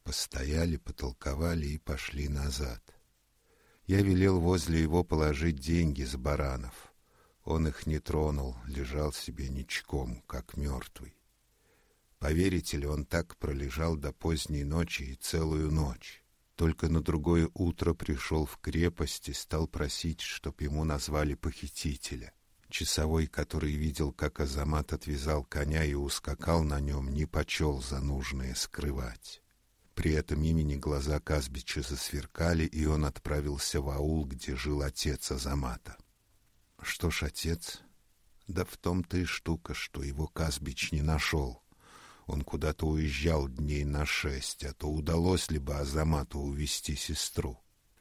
Постояли, потолковали и пошли назад. Я велел возле его положить деньги с баранов. Он их не тронул, лежал себе ничком, как мертвый. Поверите ли, он так пролежал до поздней ночи и целую ночь. Только на другое утро пришел в крепость и стал просить, чтоб ему назвали похитителя. Часовой, который видел, как Азамат отвязал коня и ускакал на нем, не почел за нужное скрывать. При этом имени глаза Казбича засверкали, и он отправился в аул, где жил отец Азамата. Что ж, отец? Да в том-то и штука, что его Казбич не нашел. Он куда-то уезжал дней на шесть, а то удалось ли бы Азамату увести сестру.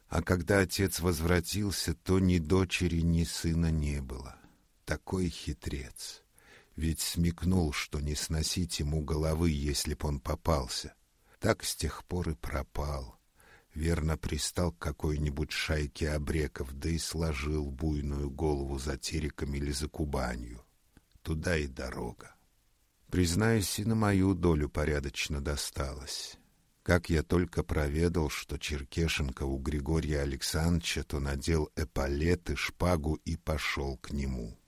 А когда отец возвратился, то ни дочери, ни сына не было. Такой хитрец. Ведь смекнул, что не сносить ему головы, если б он попался. Так с тех пор и пропал. Верно пристал к какой-нибудь шайке обреков, да и сложил буйную голову за тереком или за Кубанью. Туда и дорога. Признаюсь, и на мою долю порядочно досталось. Как я только проведал, что Черкешенко у Григория Александровича, то надел эполеты, шпагу и пошел к нему.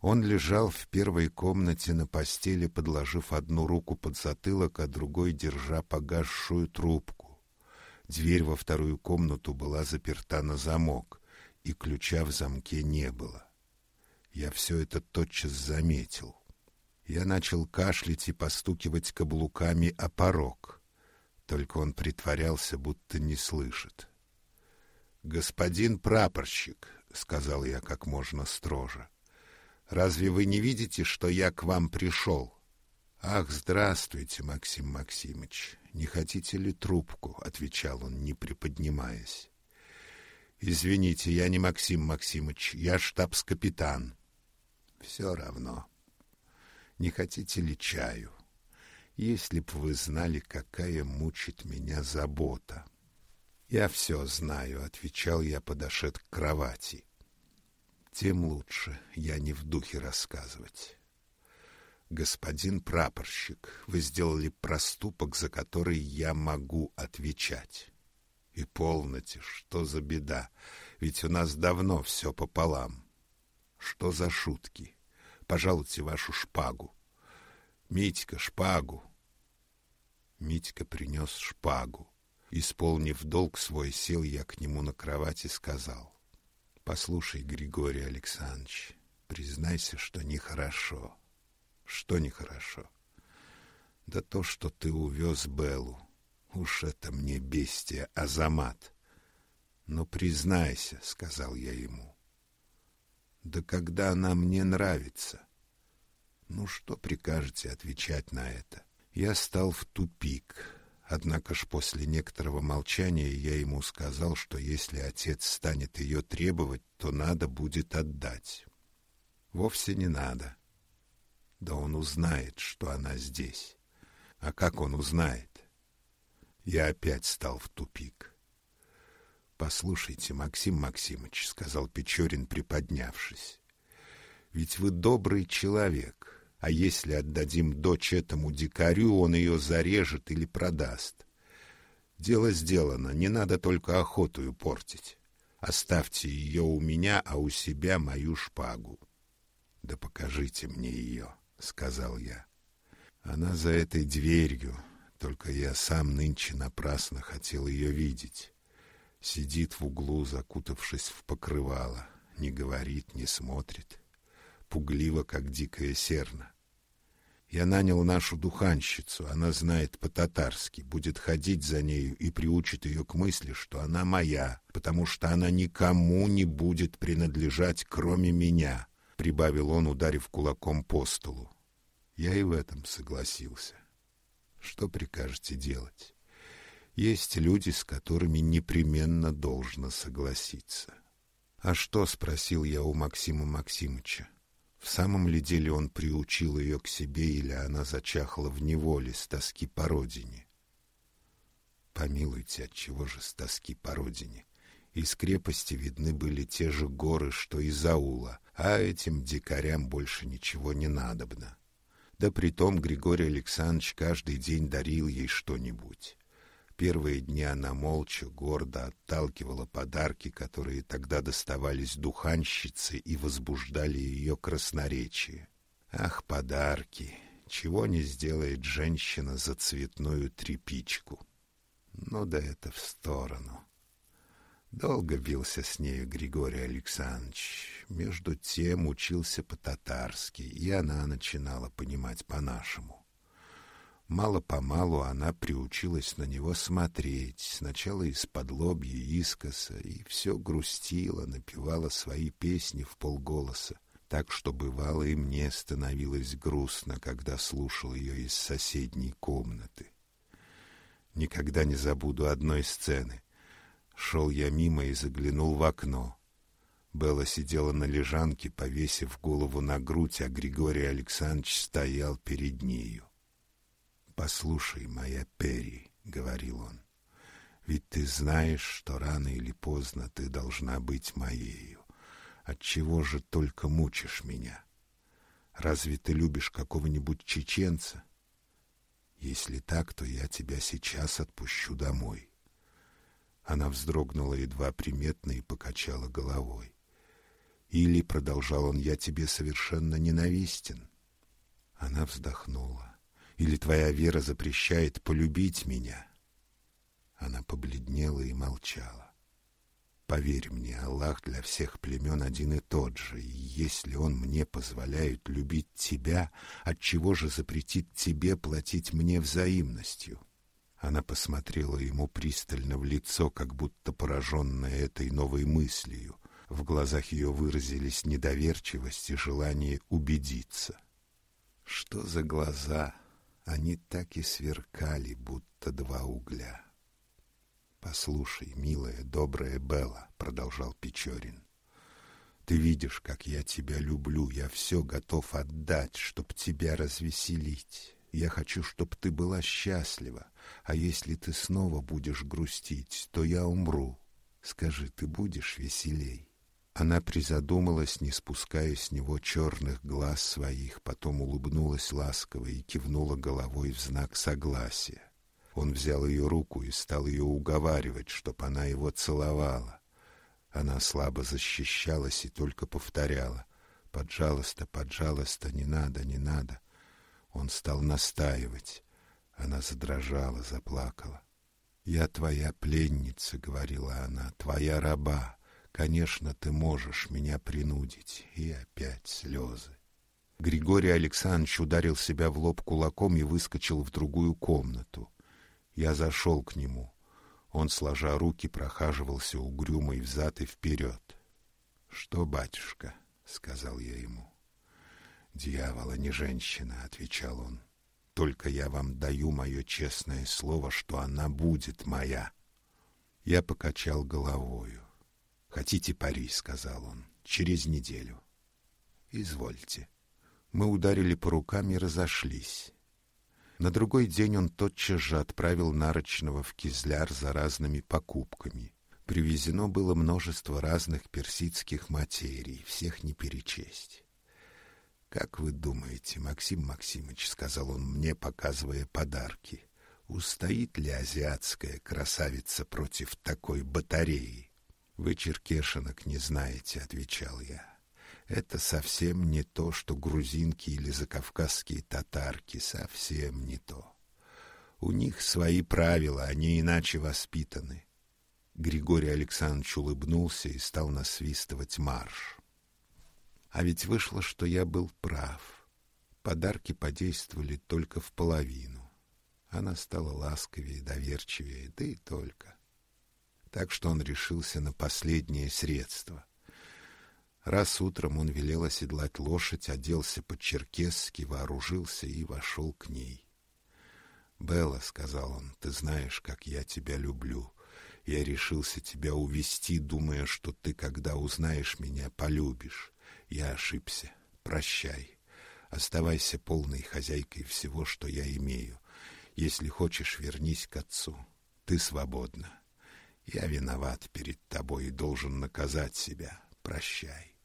Он лежал в первой комнате на постели, подложив одну руку под затылок, а другой держа погасшую трубку. Дверь во вторую комнату была заперта на замок, и ключа в замке не было. Я все это тотчас заметил. Я начал кашлять и постукивать каблуками о порог. только он притворялся, будто не слышит. «Господин прапорщик», — сказал я как можно строже, — «разве вы не видите, что я к вам пришел?» «Ах, здравствуйте, Максим Максимыч! Не хотите ли трубку?» — отвечал он, не приподнимаясь. «Извините, я не Максим Максимыч, я штабс-капитан». «Все равно. Не хотите ли чаю? Если б вы знали, какая мучит меня забота». «Я все знаю», — отвечал я, подошед к кровати. «Тем лучше, я не в духе рассказывать». «Господин прапорщик, вы сделали проступок, за который я могу отвечать». «И полноте, что за беда? Ведь у нас давно все пополам». «Что за шутки? Пожалуйте вашу шпагу». «Митька, шпагу». Митька принес шпагу. Исполнив долг свой, сел я к нему на кровать и сказал. «Послушай, Григорий Александрович, признайся, что нехорошо». Что нехорошо? Да то, что ты увез Беллу. Уж это мне бестия, Азамат. Но признайся, — сказал я ему. Да когда она мне нравится? Ну, что прикажете отвечать на это? Я стал в тупик. Однако ж после некоторого молчания я ему сказал, что если отец станет ее требовать, то надо будет отдать. Вовсе не надо. Да он узнает, что она здесь. А как он узнает? Я опять стал в тупик. «Послушайте, Максим Максимович», — сказал Печорин, приподнявшись, — «ведь вы добрый человек, а если отдадим дочь этому дикарю, он ее зарежет или продаст. Дело сделано, не надо только охоту портить. Оставьте ее у меня, а у себя мою шпагу. Да покажите мне ее». — сказал я. Она за этой дверью, только я сам нынче напрасно хотел ее видеть. Сидит в углу, закутавшись в покрывало, не говорит, не смотрит, пугливо, как дикая серна. Я нанял нашу духанщицу, она знает по-татарски, будет ходить за нею и приучит ее к мысли, что она моя, потому что она никому не будет принадлежать, кроме меня прибавил он, ударив кулаком по столу. Я и в этом согласился. Что прикажете делать? Есть люди, с которыми непременно должно согласиться. А что, спросил я у Максима Максимыча. В самом ли деле он приучил ее к себе или она зачахла в неволе с тоски по родине? Помилуйте, от чего же с тоски по родине? Из крепости видны были те же горы, что из аула, а этим дикарям больше ничего не надобно. Да притом Григорий Александрович каждый день дарил ей что-нибудь. Первые дни она молча, гордо отталкивала подарки, которые тогда доставались духанщице и возбуждали ее красноречие. Ах, подарки! Чего не сделает женщина за цветную тряпичку? Ну да это в сторону. Долго бился с нею Григорий Александрович. Между тем учился по-татарски, и она начинала понимать по-нашему. Мало-помалу она приучилась на него смотреть, сначала из-под лобья, искоса, и все грустила, напевала свои песни в полголоса, так что бывало и мне становилось грустно, когда слушал ее из соседней комнаты. Никогда не забуду одной сцены — Шел я мимо и заглянул в окно. Белла сидела на лежанке, повесив голову на грудь, а Григорий Александрович стоял перед нею. «Послушай, моя Перри», — говорил он, — «ведь ты знаешь, что рано или поздно ты должна быть моею. Отчего же только мучишь меня? Разве ты любишь какого-нибудь чеченца? Если так, то я тебя сейчас отпущу домой. Она вздрогнула едва приметно и покачала головой. Или, продолжал он, я тебе совершенно ненавистен. Она вздохнула. Или твоя вера запрещает полюбить меня? Она побледнела и молчала. Поверь мне, Аллах для всех племен один и тот же, и если Он мне позволяет любить тебя, отчего же запретит тебе платить мне взаимностью? Она посмотрела ему пристально в лицо, как будто пораженная этой новой мыслью. В глазах ее выразились недоверчивость и желание убедиться. Что за глаза? Они так и сверкали, будто два угля. «Послушай, милая, добрая Белла», — продолжал Печорин, — «ты видишь, как я тебя люблю, я все готов отдать, чтоб тебя развеселить. Я хочу, чтоб ты была счастлива, а если ты снова будешь грустить, то я умру. Скажи, ты будешь веселей?» Она призадумалась, не спуская с него черных глаз своих, потом улыбнулась ласково и кивнула головой в знак согласия. Он взял ее руку и стал ее уговаривать, чтоб она его целовала. Она слабо защищалась и только повторяла «Поджалуйста, поджалуйста, не надо, не надо». Он стал настаивать. Она задрожала, заплакала. «Я твоя пленница», — говорила она, — «твоя раба. Конечно, ты можешь меня принудить». И опять слезы. Григорий Александрович ударил себя в лоб кулаком и выскочил в другую комнату. Я зашел к нему. Он, сложа руки, прохаживался угрюмый взад и вперед. — Что, батюшка? — сказал я ему. — Дьявола, не женщина, — отвечал он. — Только я вам даю мое честное слово, что она будет моя. Я покачал головою. — Хотите пари, — сказал он, — через неделю. — Извольте. Мы ударили по рукам и разошлись. На другой день он тотчас же отправил Нарочного в Кизляр за разными покупками. Привезено было множество разных персидских материй, всех не перечесть. «Как вы думаете, Максим Максимович, — сказал он мне, показывая подарки, — устоит ли азиатская красавица против такой батареи?» «Вы черкешинок не знаете», — отвечал я. Это совсем не то, что грузинки или закавказские татарки, совсем не то. У них свои правила, они иначе воспитаны. Григорий Александрович улыбнулся и стал насвистывать марш. А ведь вышло, что я был прав. Подарки подействовали только в половину. Она стала ласковее, доверчивее, да и только. Так что он решился на последнее средство. Раз утром он велел оседлать лошадь, оделся по-черкесски, вооружился и вошел к ней. «Белла», — сказал он, — «ты знаешь, как я тебя люблю. Я решился тебя увести, думая, что ты, когда узнаешь меня, полюбишь. Я ошибся. Прощай. Оставайся полной хозяйкой всего, что я имею. Если хочешь, вернись к отцу. Ты свободна. Я виноват перед тобой и должен наказать себя. Прощай.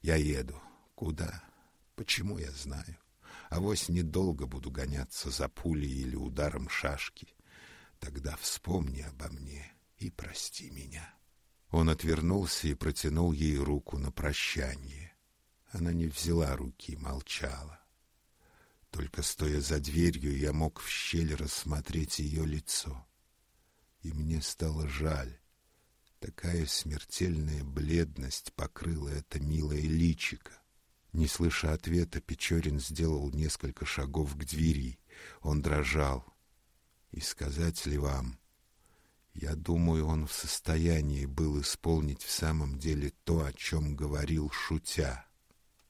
Я еду. Куда? Почему я знаю? А вось недолго буду гоняться за пулей или ударом шашки. Тогда вспомни обо мне и прости меня. Он отвернулся и протянул ей руку на прощание. Она не взяла руки, молчала. Только стоя за дверью, я мог в щель рассмотреть ее лицо. И мне стало жаль, Такая смертельная бледность покрыла это милое личико. Не слыша ответа, Печорин сделал несколько шагов к двери. Он дрожал. И сказать ли вам, я думаю, он в состоянии был исполнить в самом деле то, о чем говорил, шутя.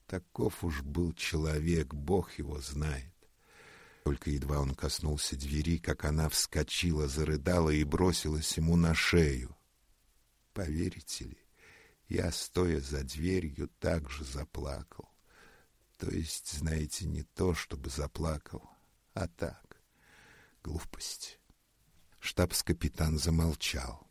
Таков уж был человек, Бог его знает. Только едва он коснулся двери, как она вскочила, зарыдала и бросилась ему на шею. Поверите ли, я, стоя за дверью, также заплакал. То есть, знаете, не то, чтобы заплакал, а так. Глупость. Штабс-капитан замолчал.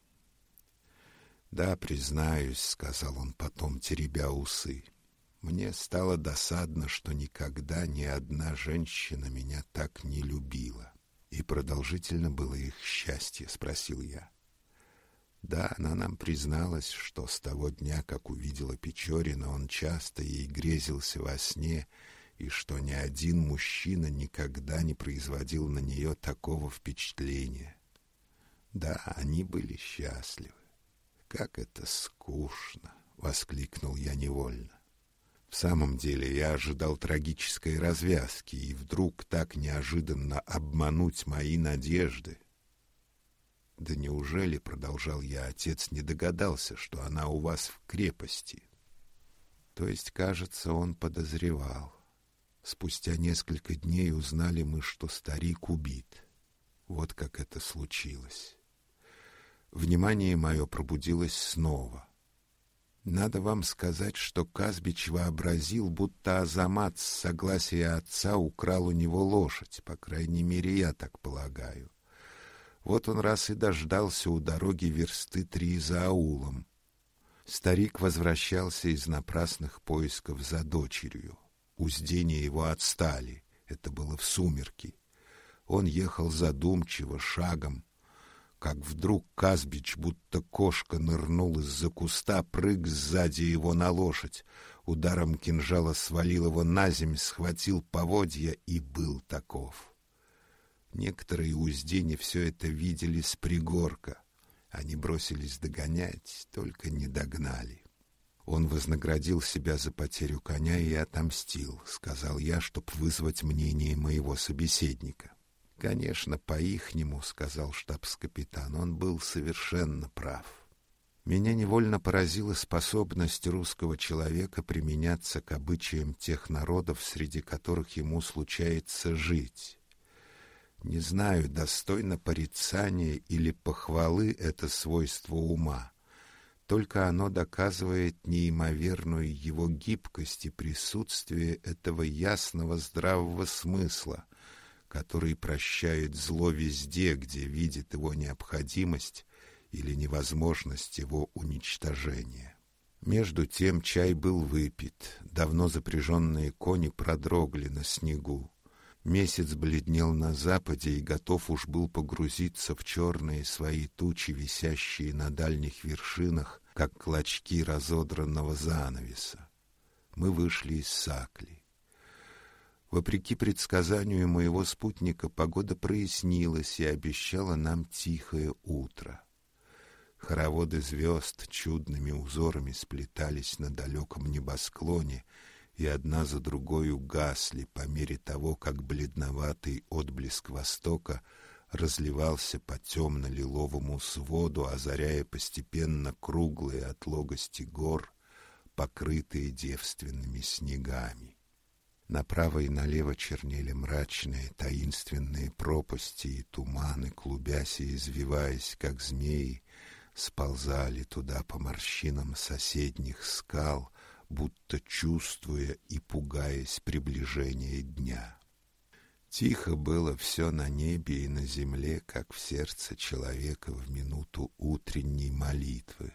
«Да, признаюсь», — сказал он потом, теребя усы, — «мне стало досадно, что никогда ни одна женщина меня так не любила». «И продолжительно было их счастье?» — спросил я. Да, она нам призналась, что с того дня, как увидела Печорина, он часто ей грезился во сне, и что ни один мужчина никогда не производил на нее такого впечатления. Да, они были счастливы. «Как это скучно!» — воскликнул я невольно. В самом деле я ожидал трагической развязки, и вдруг так неожиданно обмануть мои надежды. Да неужели, продолжал я, отец не догадался, что она у вас в крепости? То есть, кажется, он подозревал. Спустя несколько дней узнали мы, что старик убит. Вот как это случилось. Внимание мое пробудилось снова. Надо вам сказать, что Казбич вообразил, будто Азамат с согласия отца украл у него лошадь, по крайней мере, я так полагаю. Вот он раз и дождался у дороги версты три за аулом. Старик возвращался из напрасных поисков за дочерью. Уздения его отстали, это было в сумерки. Он ехал задумчиво, шагом, как вдруг Казбич, будто кошка, нырнул из-за куста, прыг сзади его на лошадь, ударом кинжала свалил его на земь, схватил поводья и был таков. Некоторые уздени все это видели с пригорка. Они бросились догонять, только не догнали. Он вознаградил себя за потерю коня и отомстил, сказал я, чтоб вызвать мнение моего собеседника. Конечно, по-ихнему, сказал штабс-капитан, он был совершенно прав. Меня невольно поразила способность русского человека применяться к обычаям тех народов, среди которых ему случается жить. Не знаю, достойно порицания или похвалы это свойство ума. Только оно доказывает неимоверную его гибкость и присутствие этого ясного здравого смысла, который прощает зло везде, где видит его необходимость или невозможность его уничтожения. Между тем чай был выпит, давно запряженные кони продрогли на снегу. Месяц бледнел на западе и готов уж был погрузиться в черные свои тучи, висящие на дальних вершинах, как клочки разодранного занавеса. Мы вышли из Сакли. Вопреки предсказанию моего спутника, погода прояснилась и обещала нам тихое утро. Хороводы звезд чудными узорами сплетались на далеком небосклоне — и одна за другой угасли по мере того, как бледноватый отблеск востока разливался по темно-лиловому своду, озаряя постепенно круглые отлогости гор, покрытые девственными снегами. Направо и налево чернели мрачные таинственные пропасти и туманы, клубясь и извиваясь, как змеи, сползали туда по морщинам соседних скал, будто чувствуя и пугаясь приближения дня. Тихо было все на небе и на земле, как в сердце человека в минуту утренней молитвы.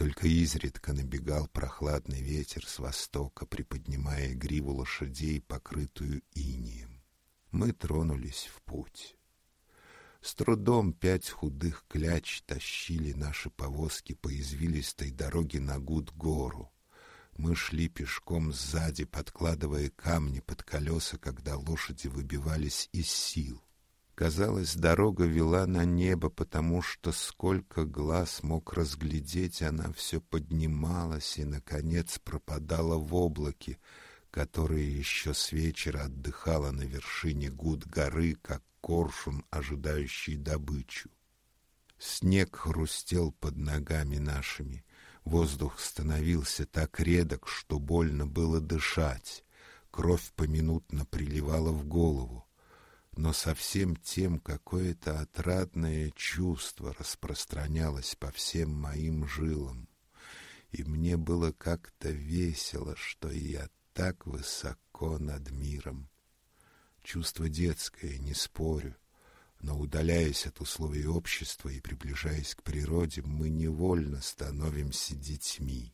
Только изредка набегал прохладный ветер с востока, приподнимая гриву лошадей, покрытую инием. Мы тронулись в путь. С трудом пять худых кляч тащили наши повозки по извилистой дороге на Гуд-гору. Мы шли пешком сзади, подкладывая камни под колеса, когда лошади выбивались из сил. Казалось, дорога вела на небо, потому что сколько глаз мог разглядеть, она все поднималась и, наконец, пропадала в облаке, которое еще с вечера отдыхало на вершине гуд горы, как коршун, ожидающий добычу. Снег хрустел под ногами нашими. Воздух становился так редок, что больно было дышать. Кровь поминутно приливала в голову. Но совсем тем какое-то отрадное чувство распространялось по всем моим жилам. И мне было как-то весело, что я так высоко над миром. Чувство детское, не спорю. Но удаляясь от условий общества и приближаясь к природе, мы невольно становимся детьми.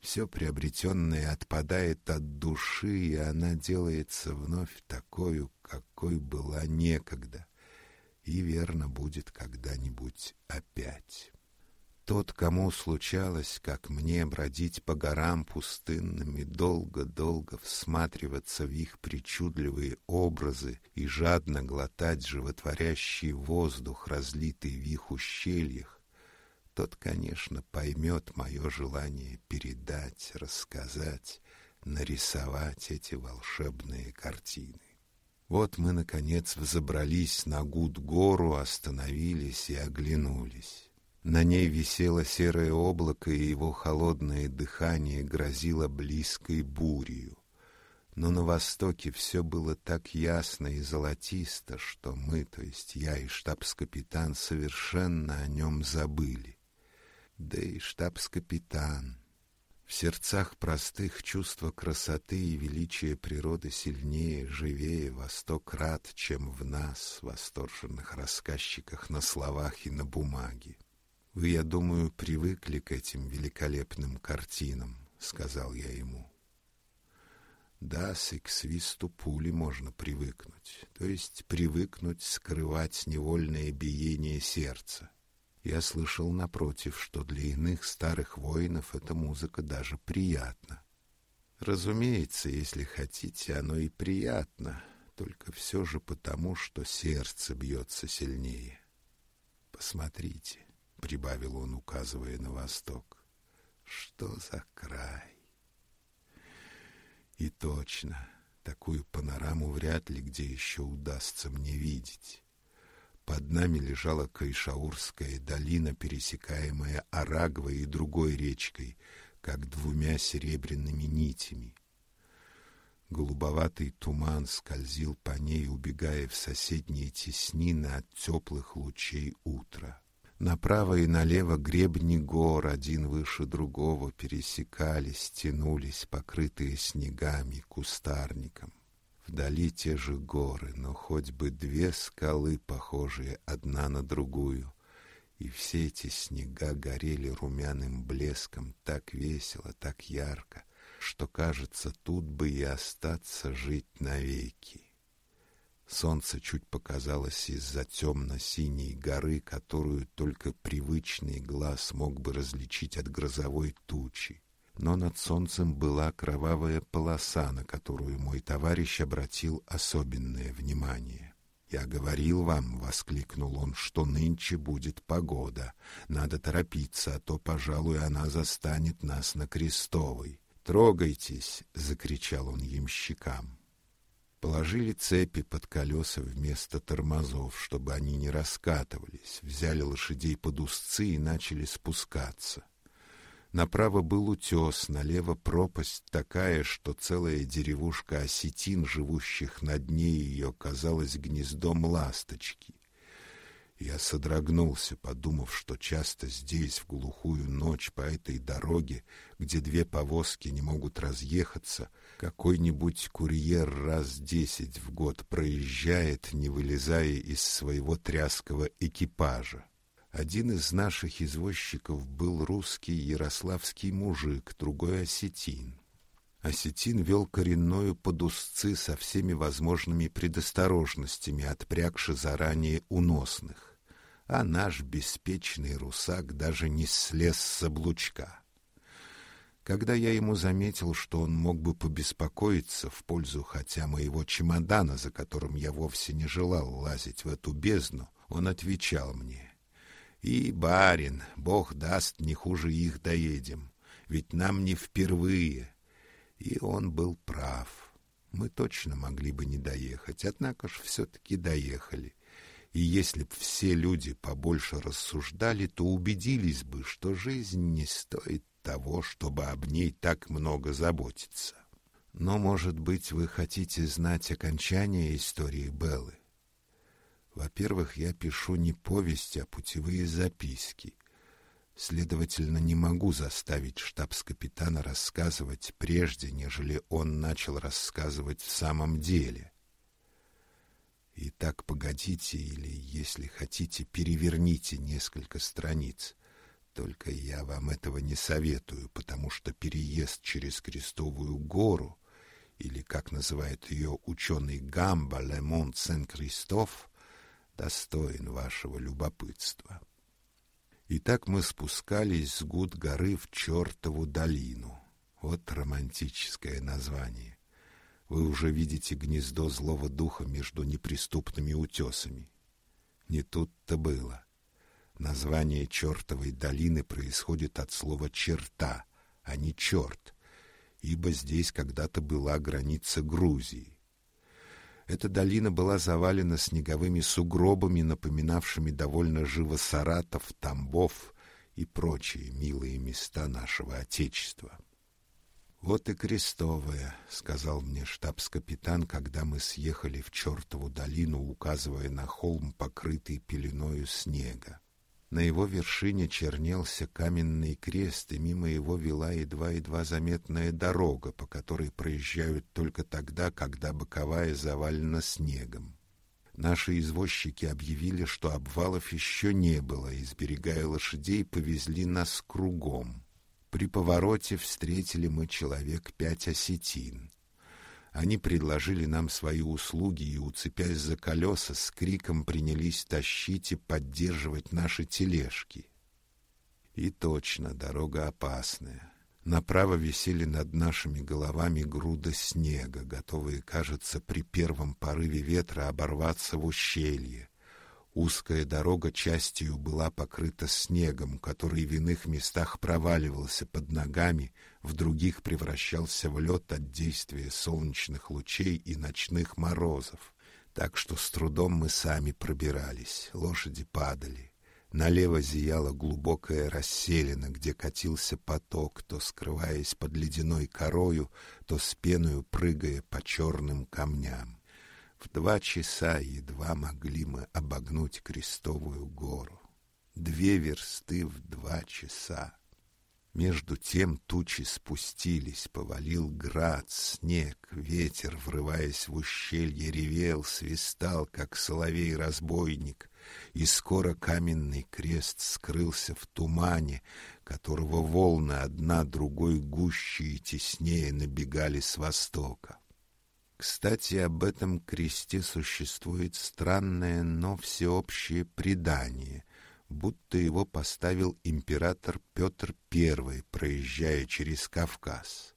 Все приобретенное отпадает от души, и она делается вновь такой, какой была некогда, и верно будет когда-нибудь опять. Тот, кому случалось, как мне, бродить по горам пустынным и долго-долго всматриваться в их причудливые образы и жадно глотать животворящий воздух, разлитый в их ущельях, тот, конечно, поймет мое желание передать, рассказать, нарисовать эти волшебные картины. Вот мы, наконец, взобрались на Гуд-гору, остановились и оглянулись. На ней висело серое облако, и его холодное дыхание грозило близкой бурею. Но на востоке все было так ясно и золотисто, что мы, то есть я и штабс-капитан, совершенно о нем забыли. Да и штабс-капитан, в сердцах простых чувство красоты и величия природы сильнее, живее во сто крат, чем в нас, восторженных рассказчиках на словах и на бумаге. «Вы, я думаю, привыкли к этим великолепным картинам», — сказал я ему. Да, с к свисту пули можно привыкнуть, то есть привыкнуть скрывать невольное биение сердца. Я слышал, напротив, что для иных старых воинов эта музыка даже приятна. Разумеется, если хотите, оно и приятно, только все же потому, что сердце бьется сильнее. Посмотрите, — прибавил он, указывая на восток, — что за край. И точно, такую панораму вряд ли где еще удастся мне видеть. Под нами лежала Кайшаурская долина, пересекаемая Арагвой и другой речкой, как двумя серебряными нитями. Голубоватый туман скользил по ней, убегая в соседние теснины от теплых лучей утра. Направо и налево гребни гор, один выше другого, пересекались, тянулись, покрытые снегами, кустарником. Вдали те же горы, но хоть бы две скалы, похожие одна на другую. И все эти снега горели румяным блеском так весело, так ярко, что, кажется, тут бы и остаться жить навеки. Солнце чуть показалось из-за темно-синей горы, которую только привычный глаз мог бы различить от грозовой тучи но над солнцем была кровавая полоса, на которую мой товарищ обратил особенное внимание. «Я говорил вам», — воскликнул он, — «что нынче будет погода. Надо торопиться, а то, пожалуй, она застанет нас на Крестовой». «Трогайтесь!» — закричал он ямщикам. Положили цепи под колеса вместо тормозов, чтобы они не раскатывались, взяли лошадей под узцы и начали спускаться. Направо был утес, налево пропасть такая, что целая деревушка осетин, живущих на дне ее, казалась гнездом ласточки. Я содрогнулся, подумав, что часто здесь, в глухую ночь по этой дороге, где две повозки не могут разъехаться, какой-нибудь курьер раз десять в год проезжает, не вылезая из своего тряского экипажа. Один из наших извозчиков был русский ярославский мужик, другой осетин. Осетин вел коренную под узцы со всеми возможными предосторожностями, отпрягши заранее уносных. А наш беспечный русак даже не слез с облучка. Когда я ему заметил, что он мог бы побеспокоиться в пользу хотя моего чемодана, за которым я вовсе не желал лазить в эту бездну, он отвечал мне — и, барин, бог даст, не хуже их доедем, ведь нам не впервые. И он был прав. Мы точно могли бы не доехать, однако ж все-таки доехали. И если б все люди побольше рассуждали, то убедились бы, что жизнь не стоит того, чтобы об ней так много заботиться. Но, может быть, вы хотите знать окончание истории Беллы? Во-первых, я пишу не повесть, а путевые записки. Следовательно, не могу заставить штабс-капитана рассказывать прежде, нежели он начал рассказывать в самом деле. Итак, погодите или, если хотите, переверните несколько страниц. Только я вам этого не советую, потому что переезд через Крестовую гору, или, как называет ее ученый Гамба, Лемонт Сен-Кристоф, достоин вашего любопытства. Итак, мы спускались с гуд горы в чертову долину. Вот романтическое название. Вы уже видите гнездо злого духа между неприступными утесами. Не тут-то было. Название чертовой долины происходит от слова «черта», а не «черт», ибо здесь когда-то была граница Грузии. Эта долина была завалена снеговыми сугробами, напоминавшими довольно живо Саратов, Тамбов и прочие милые места нашего Отечества. «Вот и крестовая», — сказал мне штабс-капитан, когда мы съехали в чертову долину, указывая на холм, покрытый пеленою снега. На его вершине чернелся каменный крест, и мимо его вела едва-едва заметная дорога, по которой проезжают только тогда, когда боковая завалена снегом. Наши извозчики объявили, что обвалов еще не было, и, сберегая лошадей, повезли нас кругом. При повороте встретили мы человек пять осетин. Они предложили нам свои услуги и, уцепясь за колеса, с криком принялись тащить и поддерживать наши тележки. И точно, дорога опасная. Направо висели над нашими головами груды снега, готовые, кажется, при первом порыве ветра оборваться в ущелье. Узкая дорога частью была покрыта снегом, который в иных местах проваливался под ногами, в других превращался в лед от действия солнечных лучей и ночных морозов. Так что с трудом мы сами пробирались, лошади падали. Налево зияла глубокая расселина, где катился поток, то скрываясь под ледяной корою, то с пеною прыгая по черным камням. В два часа едва могли мы обогнуть Крестовую гору. Две версты в два часа. Между тем тучи спустились, повалил град, снег, ветер, врываясь в ущелье, ревел, свистал, как соловей-разбойник, и скоро каменный крест скрылся в тумане, которого волны одна другой гуще и теснее набегали с востока. Кстати, об этом кресте существует странное, но всеобщее предание, будто его поставил император Петр I, проезжая через Кавказ.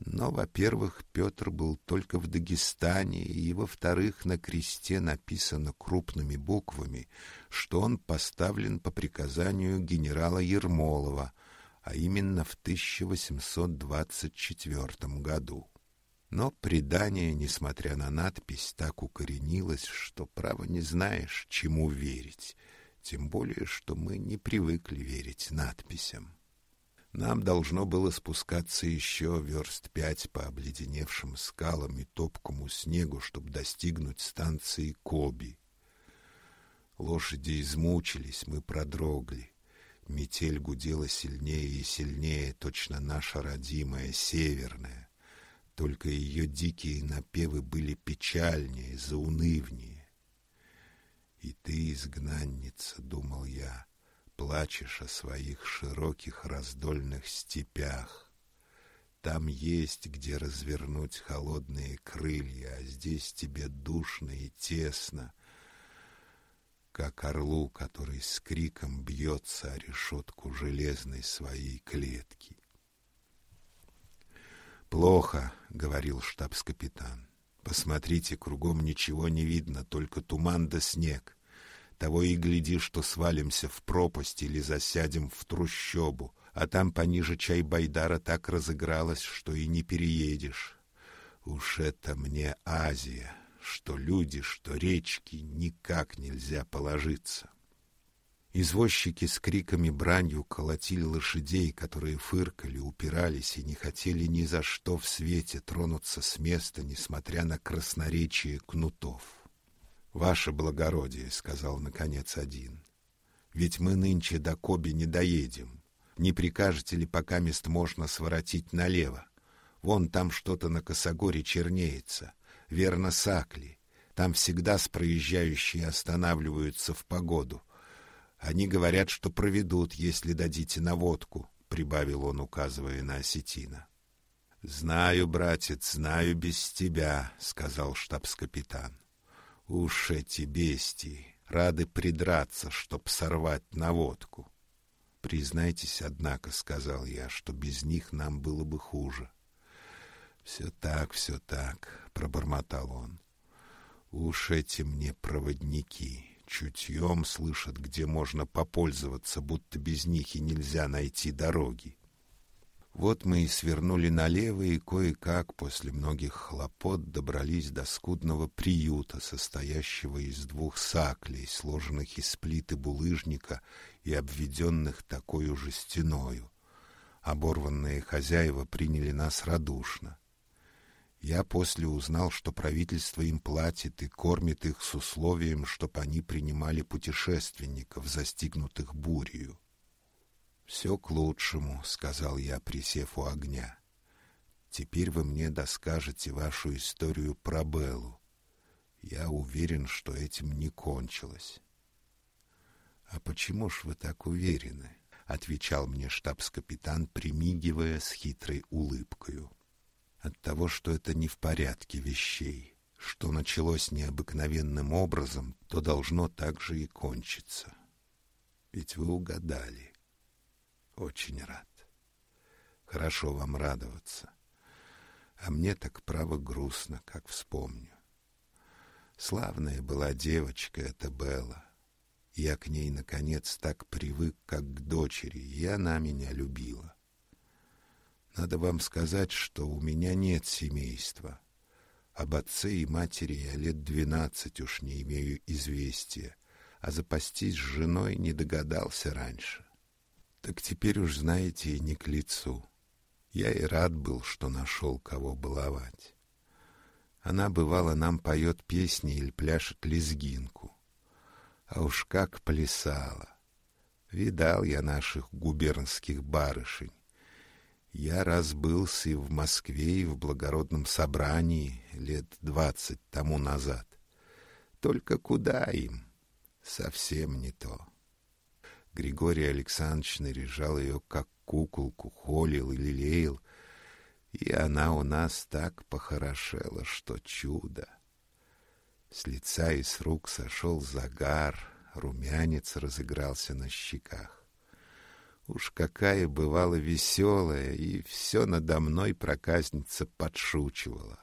Но, во-первых, Петр был только в Дагестане, и, во-вторых, на кресте написано крупными буквами, что он поставлен по приказанию генерала Ермолова, а именно в 1824 году. Но предание, несмотря на надпись, так укоренилось, что право не знаешь, чему верить, тем более, что мы не привыкли верить надписям. Нам должно было спускаться еще верст пять по обледеневшим скалам и топкому снегу, чтобы достигнуть станции Коби. Лошади измучились, мы продрогли. Метель гудела сильнее и сильнее, точно наша родимая, северная. Только ее дикие напевы были печальнее, заунывнее. И ты, изгнанница, думал я, плачешь о своих широких раздольных степях. Там есть где развернуть холодные крылья, а здесь тебе душно и тесно, как орлу, который с криком бьется о решетку железной своей клетки. Плохо, говорил штабс-капитан. Посмотрите, кругом ничего не видно, только туман да снег. Того и гляди, что свалимся в пропасть или засядем в трущобу, а там пониже чай Байдара так разыгралась, что и не переедешь. Уж это мне Азия, что люди, что речки, никак нельзя положиться. Извозчики с криками бранью колотили лошадей, которые фыркали, упирались и не хотели ни за что в свете тронуться с места, несмотря на красноречие кнутов. «Ваше благородие», — сказал наконец один, — «ведь мы нынче до Коби не доедем. Не прикажете ли, пока мест можно своротить налево? Вон там что-то на косогоре чернеется, верно, сакли. Там всегда с проезжающие останавливаются в погоду». Они говорят, что проведут, если дадите наводку, — прибавил он, указывая на осетина. — Знаю, братец, знаю без тебя, — сказал штабс-капитан. — Уж эти бестии рады придраться, чтоб сорвать наводку. — Признайтесь, однако, — сказал я, — что без них нам было бы хуже. — Все так, все так, — пробормотал он. — Уж эти мне проводники чутьем слышат, где можно попользоваться, будто без них и нельзя найти дороги. Вот мы и свернули налево, и кое-как после многих хлопот добрались до скудного приюта, состоящего из двух саклей, сложенных из плиты булыжника и обведенных такой же стеною. Оборванные хозяева приняли нас радушно. Я после узнал, что правительство им платит и кормит их с условием, чтобы они принимали путешественников, застигнутых бурею. «Все к лучшему», — сказал я, присев у огня. «Теперь вы мне доскажете вашу историю про Беллу. Я уверен, что этим не кончилось». «А почему ж вы так уверены?» — отвечал мне штабс-капитан, примигивая с хитрой улыбкою. «От того, что это не в порядке вещей, что началось необыкновенным образом, то должно так же и кончиться. Ведь вы угадали. Очень рад. Хорошо вам радоваться. А мне так право грустно, как вспомню. Славная была девочка эта Белла. Я к ней, наконец, так привык, как к дочери, и она меня любила. Надо вам сказать, что у меня нет семейства. Об отце и матери я лет двенадцать уж не имею известия, а запастись с женой не догадался раньше. Так теперь уж, знаете, и не к лицу. Я и рад был, что нашел кого баловать. Она, бывало, нам поет песни или пляшет лезгинку. А уж как плясала! Видал я наших губернских барышень. Я раз и в Москве, и в благородном собрании лет двадцать тому назад. Только куда им? Совсем не то. Григорий Александрович наряжал ее как куколку, холил и лелеял, и она у нас так похорошела, что чудо. С лица и с рук сошел загар, румянец разыгрался на щеках. Уж какая бывала веселая, и все надо мной проказница подшучивала.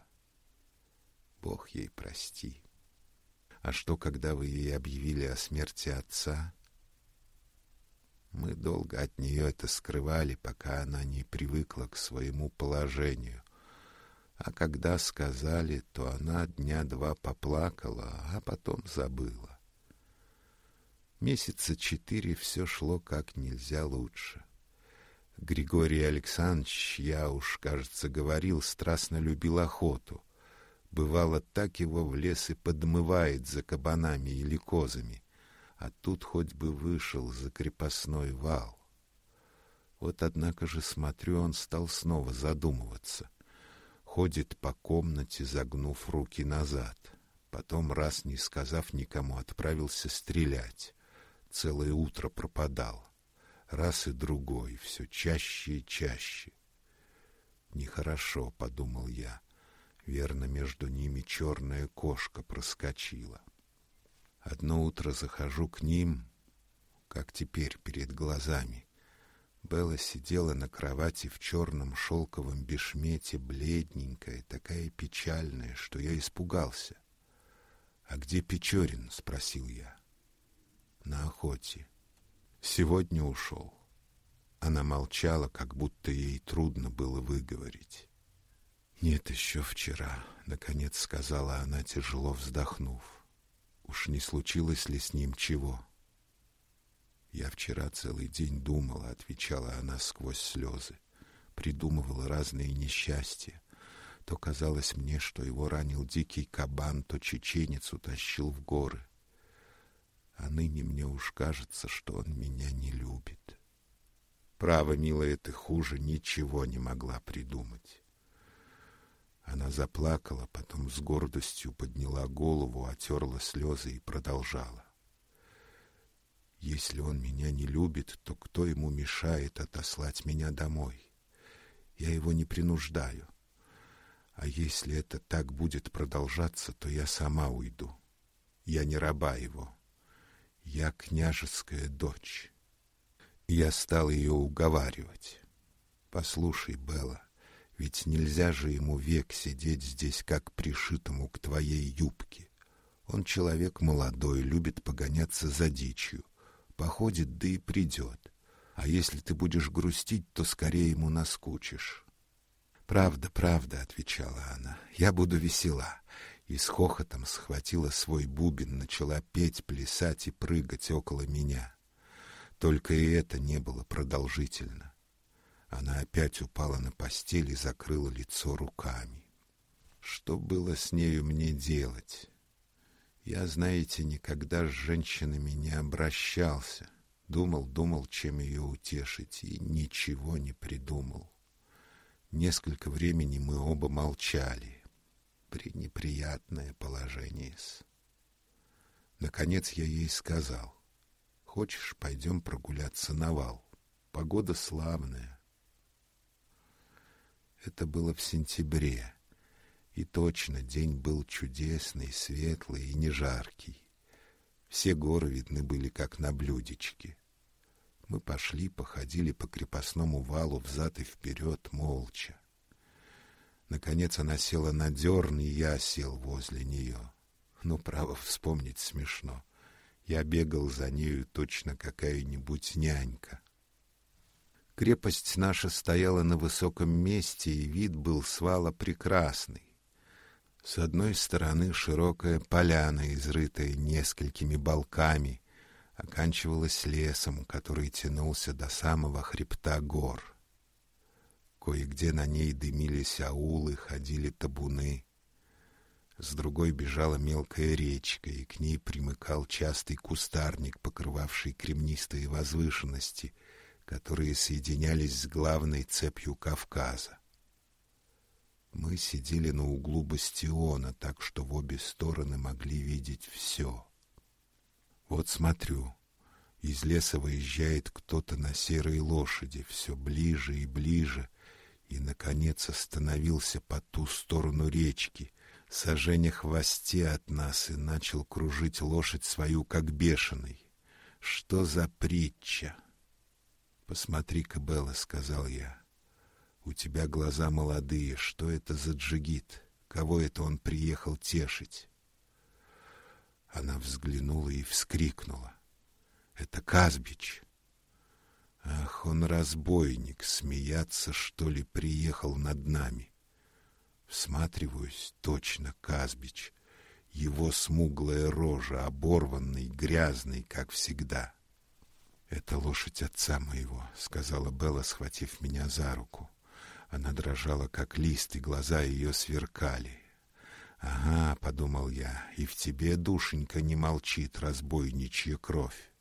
Бог ей прости. А что, когда вы ей объявили о смерти отца? Мы долго от нее это скрывали, пока она не привыкла к своему положению. А когда сказали, то она дня два поплакала, а потом забыла. Месяца четыре все шло как нельзя лучше. Григорий Александрович, я уж, кажется, говорил, страстно любил охоту. Бывало, так его в лес и подмывает за кабанами или козами а тут хоть бы вышел за крепостной вал. Вот, однако же, смотрю, он стал снова задумываться. Ходит по комнате, загнув руки назад. Потом, раз не сказав никому, отправился стрелять. Целое утро пропадал. Раз и другой, все чаще и чаще. Нехорошо, — подумал я. Верно, между ними черная кошка проскочила. — Одно утро захожу к ним, как теперь перед глазами. Белла сидела на кровати в черном шелковом бешмете, бледненькая, такая печальная, что я испугался. «А где Печорин?» — спросил я. «На охоте. Сегодня ушел». Она молчала, как будто ей трудно было выговорить. «Нет, еще вчера», — наконец сказала она, тяжело вздохнув. Уж не случилось ли с ним чего? Я вчера целый день думала, отвечала она сквозь слезы. Придумывала разные несчастья. То казалось мне, что его ранил дикий кабан, то чеченец утащил в горы. А ныне мне уж кажется, что он меня не любит. Право, милая, ты хуже ничего не могла придумать. Она заплакала, потом с гордостью подняла голову, отерла слезы и продолжала. Если он меня не любит, то кто ему мешает отослать меня домой? Я его не принуждаю. А если это так будет продолжаться, то я сама уйду. Я не раба его. Я княжеская дочь. Я стал ее уговаривать. Послушай, Белла, ведь нельзя же ему век сидеть здесь, как пришитому к твоей юбке. Он человек молодой, любит погоняться за дичью. Походит, да и придет. А если ты будешь грустить, то скорее ему наскучишь. «Правда, правда», — отвечала она, — «я буду весела». И с хохотом схватила свой бубен, начала петь, плясать и прыгать около меня. Только и это не было продолжительно. Она опять упала на постель и закрыла лицо руками. Что было с нею мне делать? Я, знаете, никогда с женщинами не обращался. Думал, думал, чем ее утешить, и ничего не придумал. Несколько времени мы оба молчали. Пренеприятное положение. Наконец я ей сказал. Хочешь, пойдем прогуляться на вал? Погода славная. Это было в сентябре. И точно день был чудесный, светлый и не жаркий. Все горы видны были, как на блюдечке. Мы пошли, походили по крепостному валу взад и вперед, молча. Наконец она села на дерн, и я сел возле нее. Ну, право, вспомнить смешно. Я бегал за нею точно какая-нибудь нянька. Крепость наша стояла на высоком месте, и вид был с вала прекрасный. С одной стороны широкая поляна, изрытая несколькими балками, оканчивалась лесом, который тянулся до самого хребта гор. Кое-где на ней дымились аулы, ходили табуны. С другой бежала мелкая речка, и к ней примыкал частый кустарник, покрывавший кремнистые возвышенности, которые соединялись с главной цепью Кавказа. Мы сидели на углу бастиона, так что в обе стороны могли видеть все. Вот смотрю, из леса выезжает кто-то на серой лошади, все ближе и ближе, и, наконец, остановился по ту сторону речки, сожжение хвосте от нас, и начал кружить лошадь свою, как бешеный. Что за притча? — Посмотри-ка, Белла, — сказал я. У тебя глаза молодые. Что это за джигит? Кого это он приехал тешить? Она взглянула и вскрикнула. Это Казбич. Ах, он разбойник, смеяться, что ли, приехал над нами. Всматриваюсь, точно Казбич. Его смуглая рожа, оборванный, грязный, как всегда. «Это лошадь отца моего», — сказала Белла, схватив меня за руку. Она дрожала, как лист, и глаза ее сверкали. «Ага», — подумал я, — «и в тебе, душенька, не молчит разбойничья кровь».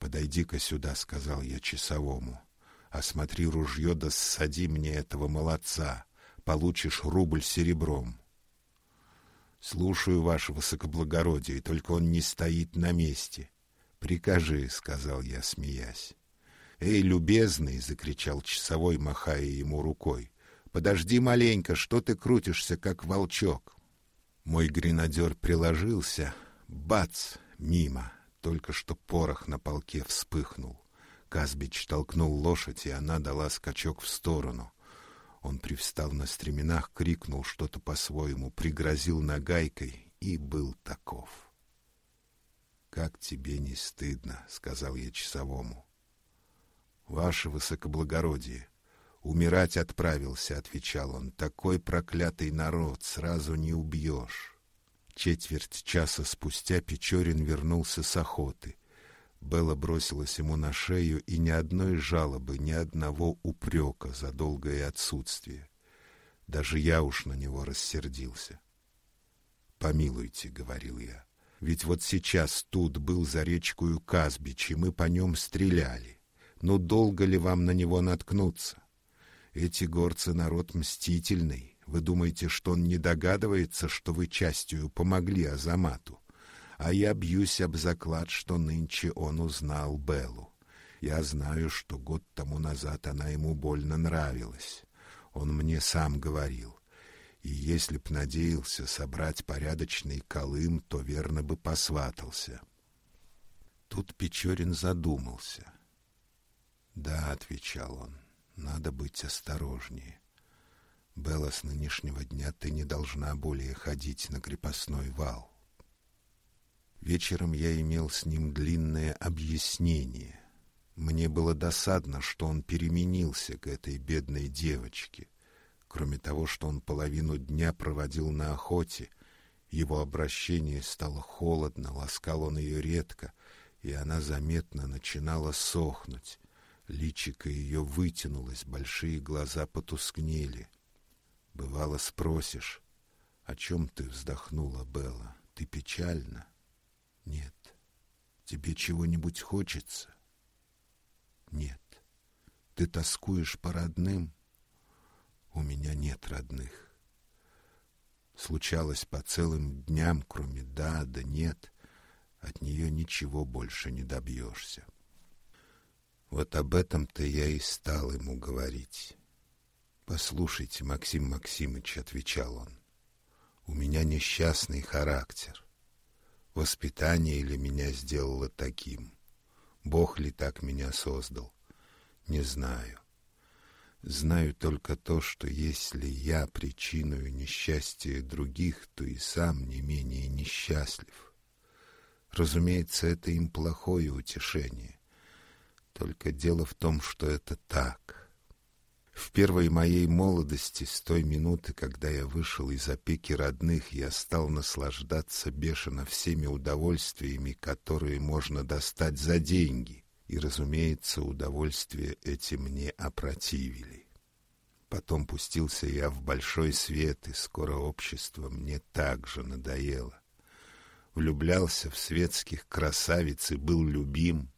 «Подойди-ка сюда», — сказал я часовому. «Осмотри ружье, да ссади мне этого молодца. Получишь рубль серебром». «Слушаю, ваше высокоблагородие, только он не стоит на месте». «Прикажи», — сказал я, смеясь. «Эй, любезный!» — закричал часовой, махая ему рукой. «Подожди маленько, что ты крутишься, как волчок?» Мой гренадер приложился. Бац! Мимо. Только что порох на полке вспыхнул. Казбич толкнул лошадь, и она дала скачок в сторону. Он привстал на стременах, крикнул что-то по-своему, пригрозил нагайкой и был таков. «Как тебе не стыдно?» — сказал я часовому. «Ваше высокоблагородие, умирать отправился», — отвечал он. «Такой проклятый народ сразу не убьешь». Четверть часа спустя Печорин вернулся с охоты. Белла бросилась ему на шею, и ни одной жалобы, ни одного упрека за долгое отсутствие. Даже я уж на него рассердился. «Помилуйте», — говорил я, — «ведь вот сейчас тут был за речкою Казбич, и мы по нем стреляли. Ну долго ли вам на него наткнуться? Эти горцы народ мстительный. Вы думаете, что он не догадывается, что вы частью помогли Азамату? А я бьюсь об заклад, что нынче он узнал Беллу. Я знаю, что год тому назад она ему больно нравилась. Он мне сам говорил. И если б надеялся собрать порядочный колым, то верно бы посватался. Тут Печорин задумался — «Да», — отвечал он, — «надо быть осторожнее. Белла, с нынешнего дня ты не должна более ходить на крепостной вал». Вечером я имел с ним длинное объяснение. Мне было досадно, что он переменился к этой бедной девочке. Кроме того, что он половину дня проводил на охоте, его обращение стало холодно, ласкал он ее редко, и она заметно начинала сохнуть. Личико ее вытянулось, большие глаза потускнели. Бывало, спросишь, о чем ты вздохнула, Белла? Ты печальна? Нет. Тебе чего-нибудь хочется? Нет. Ты тоскуешь по родным? У меня нет родных. Случалось по целым дням, кроме «да» да «нет», от нее ничего больше не добьешься. Вот об этом-то я и стал ему говорить. «Послушайте, Максим Максимыч», — отвечал он, — «у меня несчастный характер. Воспитание ли меня сделало таким? Бог ли так меня создал? Не знаю. Знаю только то, что если я причиную несчастья других, то и сам не менее несчастлив. Разумеется, это им плохое утешение. Только дело в том, что это так. В первой моей молодости, с той минуты, когда я вышел из опеки родных, я стал наслаждаться бешено всеми удовольствиями, которые можно достать за деньги. И, разумеется, удовольствия эти мне опротивили. Потом пустился я в большой свет, и скоро общество мне также надоело. Влюблялся в светских красавиц и был любим,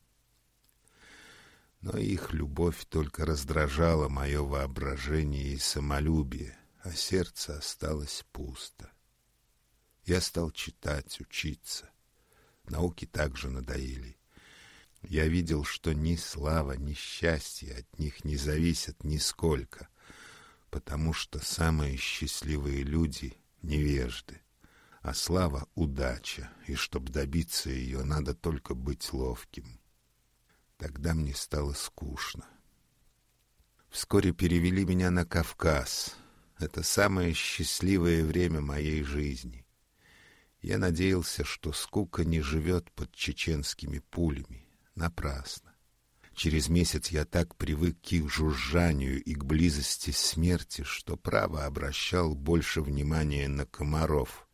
но их любовь только раздражала мое воображение и самолюбие, а сердце осталось пусто. Я стал читать, учиться. Науки также надоели. Я видел, что ни слава, ни счастье от них не зависят нисколько, потому что самые счастливые люди — невежды, а слава — удача, и чтобы добиться ее, надо только быть ловким. Тогда мне стало скучно. Вскоре перевели меня на Кавказ. Это самое счастливое время моей жизни. Я надеялся, что скука не живет под чеченскими пулями. Напрасно. Через месяц я так привык к их жужжанию и к близости смерти, что право обращал больше внимания на комаров,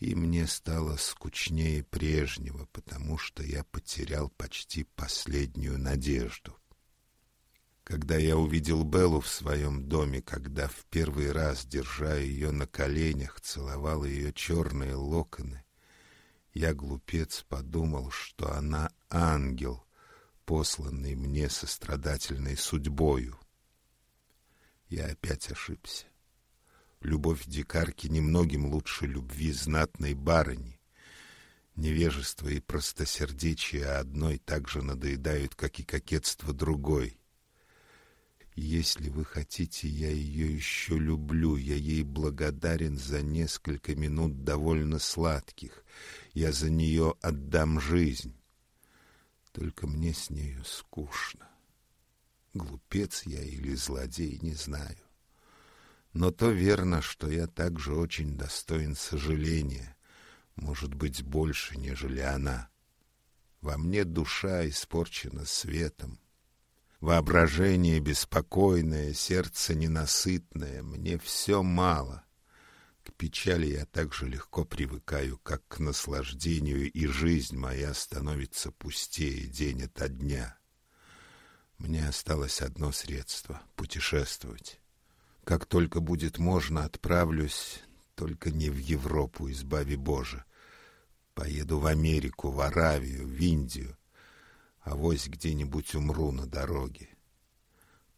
и мне стало скучнее прежнего, потому что я потерял почти последнюю надежду. Когда я увидел Беллу в своем доме, когда в первый раз, держа ее на коленях, целовал ее черные локоны, я, глупец, подумал, что она ангел, посланный мне сострадательной судьбою. Я опять ошибся. Любовь дикарки немногим лучше любви знатной барыни. Невежество и простосердечие одной так же надоедают, как и кокетство другой. Если вы хотите, я ее еще люблю, я ей благодарен за несколько минут довольно сладких. Я за нее отдам жизнь. Только мне с нею скучно. Глупец я или злодей, не знаю. Но то верно, что я также очень достоин сожаления, может быть, больше, нежели она. Во мне душа испорчена светом. Воображение беспокойное, сердце ненасытное, мне все мало. К печали я так же легко привыкаю, как к наслаждению, и жизнь моя становится пустее день ото дня. Мне осталось одно средство — путешествовать. Как только будет можно, отправлюсь, только не в Европу, избави Боже. Поеду в Америку, в Аравию, в Индию, а вось где-нибудь умру на дороге.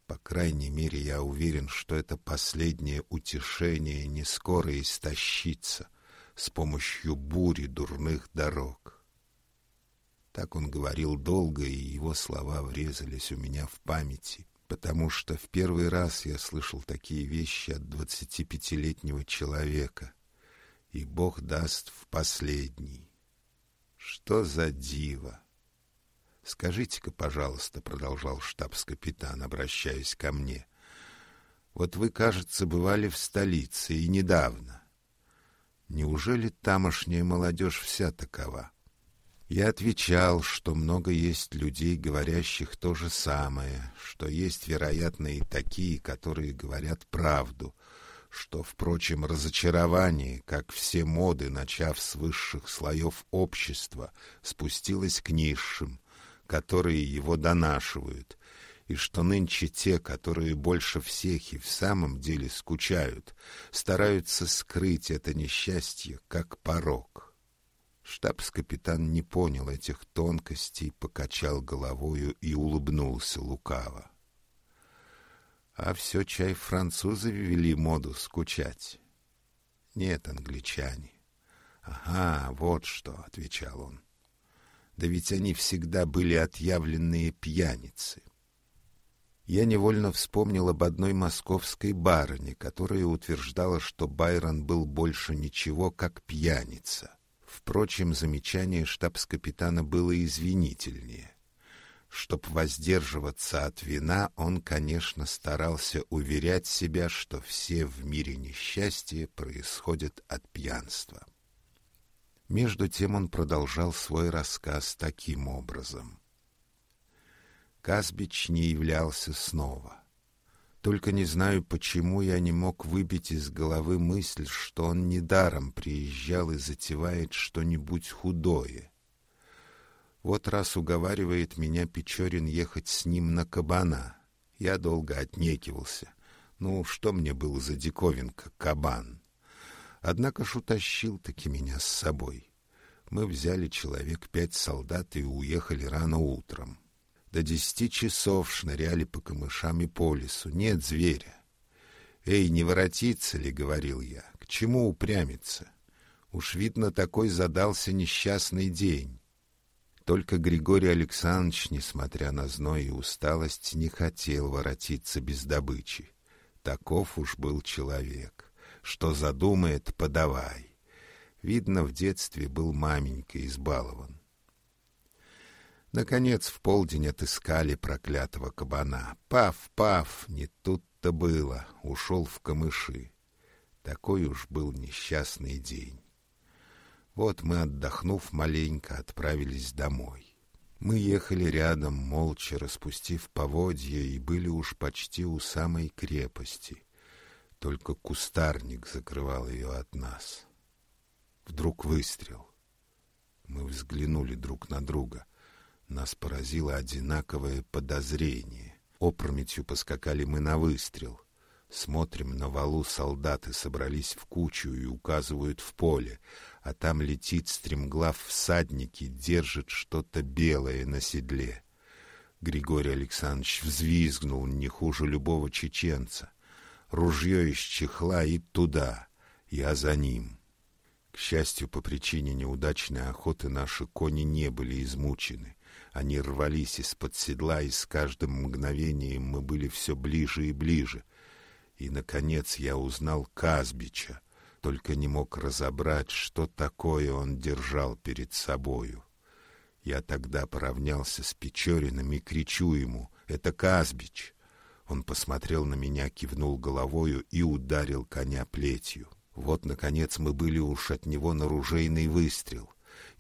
По крайней мере, я уверен, что это последнее утешение не скоро истощится с помощью бури дурных дорог. Так он говорил долго, и его слова врезались у меня в памяти потому что в первый раз я слышал такие вещи от двадцатипятилетнего человека, и Бог даст в последний. Что за диво! Скажите-ка, пожалуйста, продолжал штабс-капитан, обращаясь ко мне. Вот вы, кажется, бывали в столице и недавно. Неужели тамошняя молодежь вся такова? Я отвечал, что много есть людей, говорящих то же самое, что есть, вероятно, и такие, которые говорят правду, что, впрочем, разочарование, как все моды, начав с высших слоев общества, спустилось к низшим, которые его донашивают, и что нынче те, которые больше всех и в самом деле скучают, стараются скрыть это несчастье как порог. Штабс-капитан не понял этих тонкостей, покачал головою и улыбнулся лукаво. А все чай французы ввели моду скучать. Нет, англичане. Ага, вот что, — отвечал он. Да ведь они всегда были отъявленные пьяницы. Я невольно вспомнил об одной московской барыне, которая утверждала, что Байрон был больше ничего, как пьяница. Впрочем, замечание штабс-капитана было извинительнее. Чтоб воздерживаться от вина, он, конечно, старался уверять себя, что все в мире несчастья происходят от пьянства. Между тем он продолжал свой рассказ таким образом. Казбич не являлся снова. Только не знаю, почему я не мог выбить из головы мысль, что он недаром приезжал и затевает что-нибудь худое. Вот раз уговаривает меня Печорин ехать с ним на кабана. Я долго отнекивался. Ну, что мне было за диковинка, кабан? Однако ж утащил-таки меня с собой. Мы взяли человек пять солдат и уехали рано утром. До десяти часов шныряли по камышам и по лесу. Нет зверя. «Эй, не воротиться ли?» — говорил я. «К чему упрямиться? Уж, видно, такой задался несчастный день. Только Григорий Александрович, несмотря на зной и усталость, не хотел воротиться без добычи. Таков уж был человек. Что задумает, подавай. Видно, в детстве был маменька избалован. Наконец в полдень отыскали проклятого кабана. Пав, пав, не тут-то было, ушел в камыши. Такой уж был несчастный день. Вот мы, отдохнув маленько, отправились домой. Мы ехали рядом, молча распустив поводья, и были уж почти у самой крепости. Только кустарник закрывал ее от нас. Вдруг выстрел. Мы взглянули друг на друга. Нас поразило одинаковое подозрение. Опрометью поскакали мы на выстрел. Смотрим, на валу солдаты собрались в кучу и указывают в поле — а там летит стремглав всадники, держит что-то белое на седле. Григорий Александрович взвизгнул не хуже любого чеченца. Ружье из чехла и туда, я за ним. К счастью, по причине неудачной охоты наши кони не были измучены. Они рвались из-под седла, и с каждым мгновением мы были все ближе и ближе. И, наконец, я узнал Казбича — только не мог разобрать, что такое он держал перед собою. Я тогда поравнялся с Печориным и кричу ему «Это Казбич!» Он посмотрел на меня, кивнул головою и ударил коня плетью. Вот, наконец, мы были уж от него на ружейный выстрел.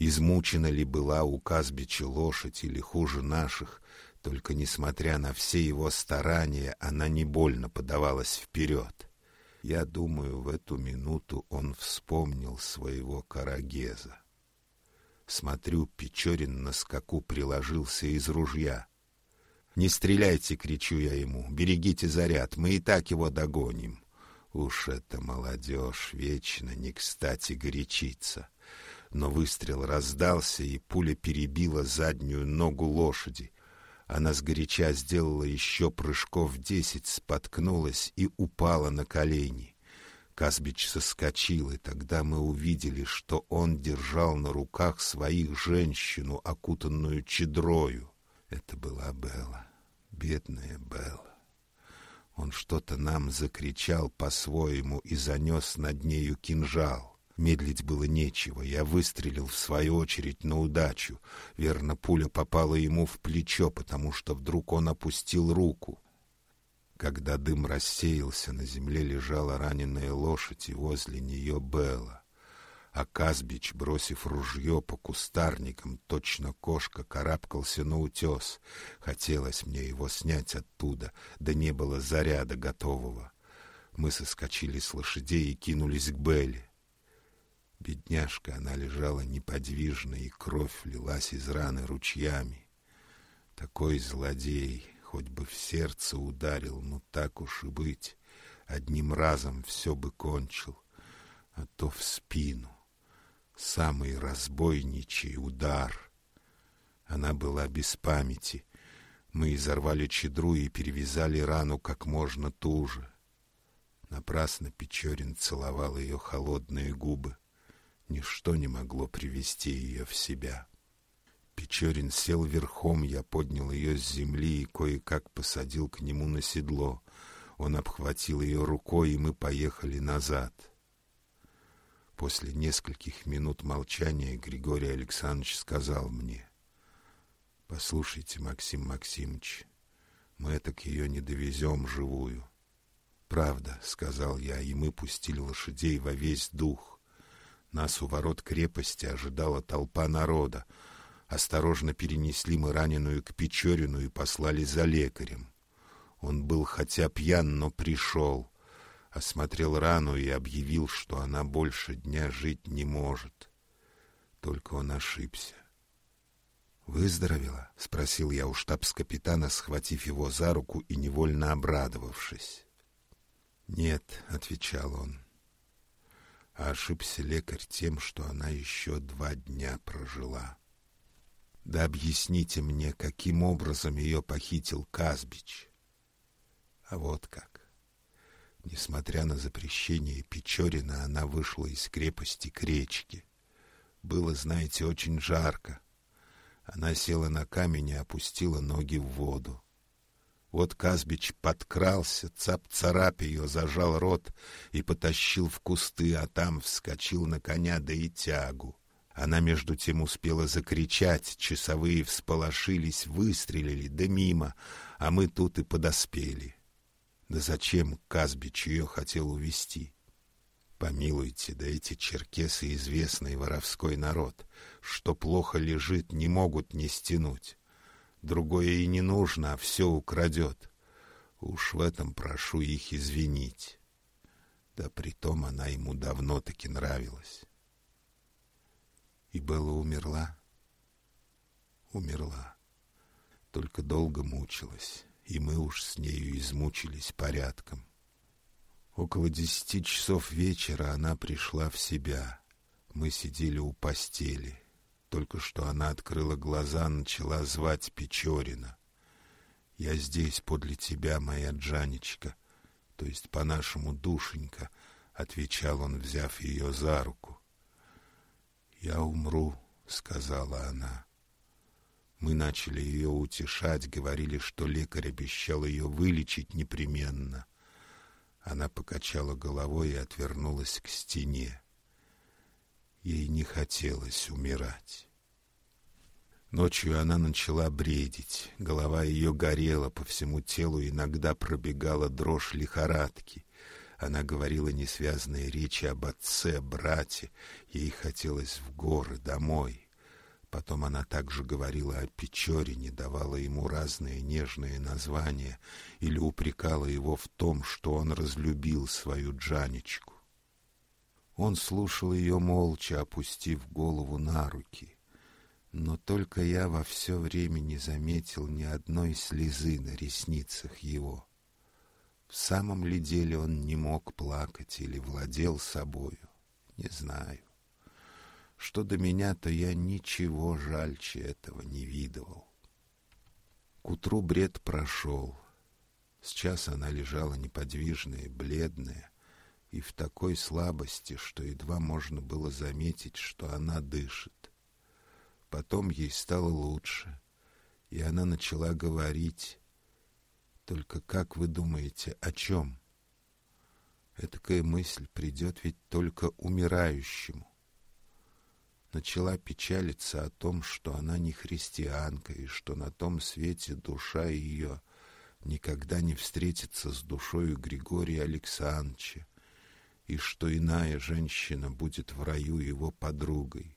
Измучена ли была у Казбича лошадь или хуже наших, только, несмотря на все его старания, она не больно подавалась вперед. Я думаю, в эту минуту он вспомнил своего Карагеза. Смотрю, Печорин на скаку приложился из ружья. «Не стреляйте!» — кричу я ему. «Берегите заряд, мы и так его догоним». Уж эта молодежь вечно не кстати горячится. Но выстрел раздался, и пуля перебила заднюю ногу лошади. Она сгоряча сделала еще прыжков десять, споткнулась и упала на колени. Казбич соскочил, и тогда мы увидели, что он держал на руках своих женщину, окутанную чедрою. Это была Белла, бедная Белла. Он что-то нам закричал по-своему и занес над нею кинжал. Медлить было нечего. Я выстрелил в свою очередь на удачу. Верно, пуля попала ему в плечо, потому что вдруг он опустил руку. Когда дым рассеялся, на земле лежала раненая лошадь, и возле нее Белла. а Казбич, бросив ружье по кустарникам, точно кошка, карабкался на утес. Хотелось мне его снять оттуда, да не было заряда готового. Мы соскочили с лошадей и кинулись к Белли. Бедняжка, она лежала неподвижно, и кровь лилась из раны ручьями. Такой злодей, хоть бы в сердце ударил, ну так уж и быть, одним разом все бы кончил, а то в спину. Самый разбойничий удар. Она была без памяти. Мы изорвали чедру и перевязали рану как можно туже. Напрасно Печорин целовал ее холодные губы. Ничто не могло привести ее в себя. Печорин сел верхом, я поднял ее с земли и кое-как посадил к нему на седло. Он обхватил ее рукой, и мы поехали назад. После нескольких минут молчания Григорий Александрович сказал мне, «Послушайте, Максим Максимович, мы так ее не довезем живую». «Правда», — сказал я, и мы пустили лошадей во весь дух. Нас у ворот крепости ожидала толпа народа. Осторожно перенесли мы раненую к Печорину и послали за лекарем. Он был хотя пьян, но пришел. Осмотрел рану и объявил, что она больше дня жить не может. Только он ошибся. «Выздоровела?» — спросил я у штабс-капитана, схватив его за руку и невольно обрадовавшись. «Нет», — отвечал он, а ошибся лекарь тем, что она еще два дня прожила. Да объясните мне, каким образом ее похитил Казбич. А вот как. Несмотря на запрещение Печорина, она вышла из крепости к речке. Было, знаете, очень жарко. Она села на камень и опустила ноги в воду. Вот Казбич подкрался, цап-царап ее, зажал рот и потащил в кусты, а там вскочил на коня, да и тягу. Она между тем успела закричать, часовые всполошились, выстрелили, да мимо, а мы тут и подоспели. Да зачем Казбич ее хотел увести? Помилуйте, да эти черкесы известный воровской народ, что плохо лежит, не могут не стянуть. Другое и не нужно, а все украдет. Уж в этом прошу их извинить. Да притом она ему давно-таки нравилась. И Белла умерла? Умерла. Только долго мучилась, и мы уж с нею измучились порядком. Около десяти часов вечера она пришла в себя. Мы сидели у постели. Только что она открыла глаза, начала звать Печорина. «Я здесь, подле тебя, моя Джанечка, то есть по-нашему душенька», — отвечал он, взяв ее за руку. «Я умру», — сказала она. Мы начали ее утешать, говорили, что лекарь обещал ее вылечить непременно. Она покачала головой и отвернулась к стене. Ей не хотелось умирать. Ночью она начала бредить, голова ее горела, по всему телу иногда пробегала дрожь лихорадки. Она говорила несвязные речи об отце, брате, ей хотелось в горы, домой. Потом она также говорила о Печорине, давала ему разные нежные названия или упрекала его в том, что он разлюбил свою Джанечку. Он слушал ее молча, опустив голову на руки. Но только я во все время не заметил ни одной слезы на ресницах его. В самом ли деле он не мог плакать или владел собою, не знаю. Что до меня, то я ничего жальче этого не видывал. К утру бред прошел. Сейчас она лежала неподвижная, бледная, и в такой слабости, что едва можно было заметить, что она дышит. Потом ей стало лучше, и она начала говорить. Только как вы думаете, о чем? Этакая мысль придет ведь только умирающему. Начала печалиться о том, что она не христианка, и что на том свете душа ее никогда не встретится с душою Григория Александровича, и что иная женщина будет в раю его подругой.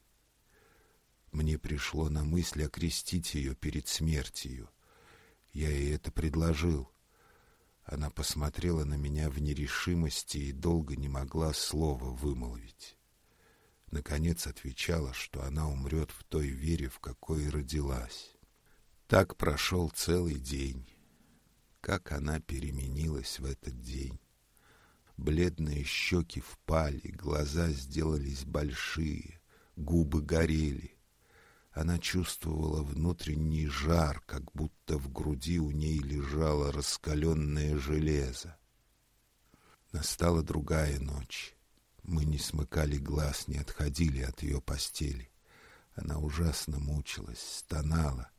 Мне пришло на мысль окрестить ее перед смертью. Я ей это предложил. Она посмотрела на меня в нерешимости и долго не могла слова вымолвить. Наконец отвечала, что она умрет в той вере, в какой родилась. Так прошел целый день. Как она переменилась в этот день. Бледные щеки впали, глаза сделались большие, губы горели. Она чувствовала внутренний жар, как будто в груди у ней лежало раскаленное железо. Настала другая ночь. Мы не смыкали глаз, не отходили от ее постели. Она ужасно мучилась, стонала,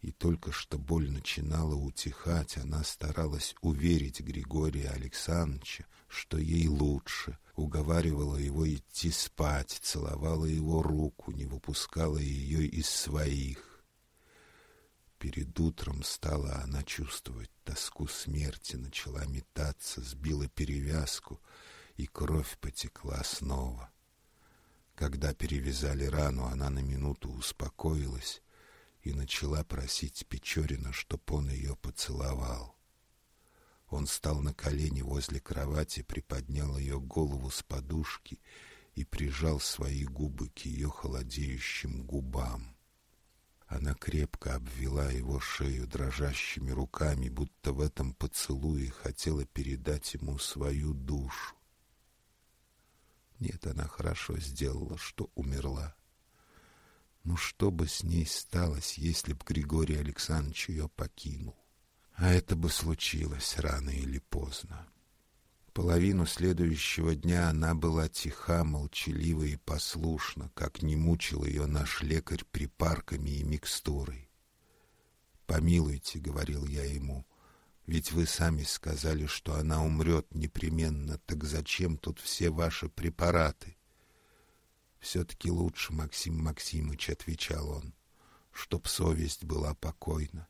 и только что боль начинала утихать, она старалась уверить Григория Александровича, что ей лучше, уговаривала его идти спать, целовала его руку, не выпускала ее из своих. Перед утром стала она чувствовать тоску смерти, начала метаться, сбила перевязку, и кровь потекла снова. Когда перевязали рану, она на минуту успокоилась и начала просить Печорина, чтоб он ее поцеловал. Он стал на колени возле кровати, приподнял ее голову с подушки и прижал свои губы к ее холодеющим губам. Она крепко обвела его шею дрожащими руками, будто в этом поцелуе хотела передать ему свою душу. Нет, она хорошо сделала, что умерла. Ну что бы с ней сталось, если б Григорий Александрович ее покинул? А это бы случилось рано или поздно. Половину следующего дня она была тиха, молчалива и послушна, как не мучил ее наш лекарь припарками и микстурой. «Помилуйте», — говорил я ему, — «ведь вы сами сказали, что она умрет непременно, так зачем тут все ваши препараты?» «Все-таки лучше, Максим Максимыч», — отвечал он, — «чтоб совесть была покойна»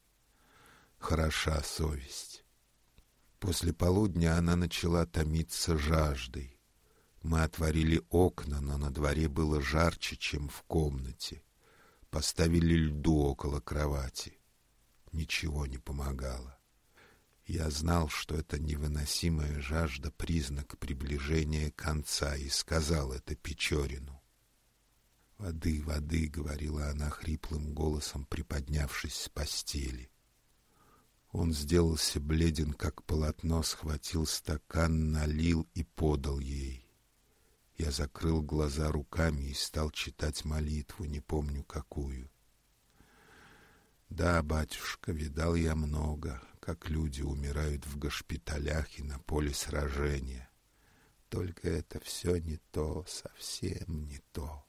хороша совесть. После полудня она начала томиться жаждой. Мы отворили окна, но на дворе было жарче, чем в комнате. Поставили льду около кровати. Ничего не помогало. Я знал, что это невыносимая жажда — признак приближения конца, и сказал это Печорину. «Воды, воды!» — говорила она хриплым голосом, приподнявшись с постели. Он сделался бледен, как полотно, схватил стакан, налил и подал ей. Я закрыл глаза руками и стал читать молитву, не помню какую. Да, батюшка, видал я много, как люди умирают в госпиталях и на поле сражения. Только это все не то, совсем не то.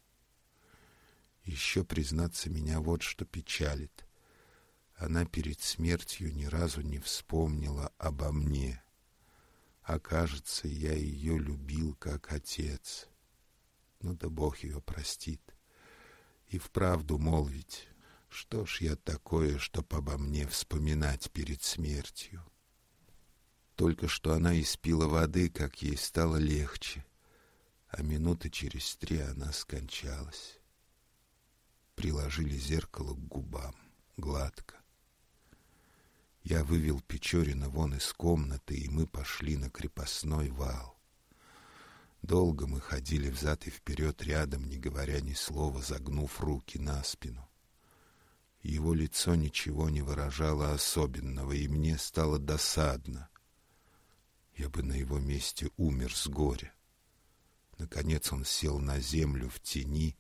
Еще, признаться, меня вот что печалит. Она перед смертью ни разу не вспомнила обо мне. А кажется, я ее любил как отец. Ну да Бог ее простит. И вправду молвить, что ж я такое, чтоб обо мне вспоминать перед смертью. Только что она испила воды, как ей стало легче, а минуты через три она скончалась. Приложили зеркало к губам, гладко. Я вывел Печорина вон из комнаты, и мы пошли на крепостной вал. Долго мы ходили взад и вперед рядом, не говоря ни слова, загнув руки на спину. Его лицо ничего не выражало особенного, и мне стало досадно. Я бы на его месте умер с горя. Наконец он сел на землю в тени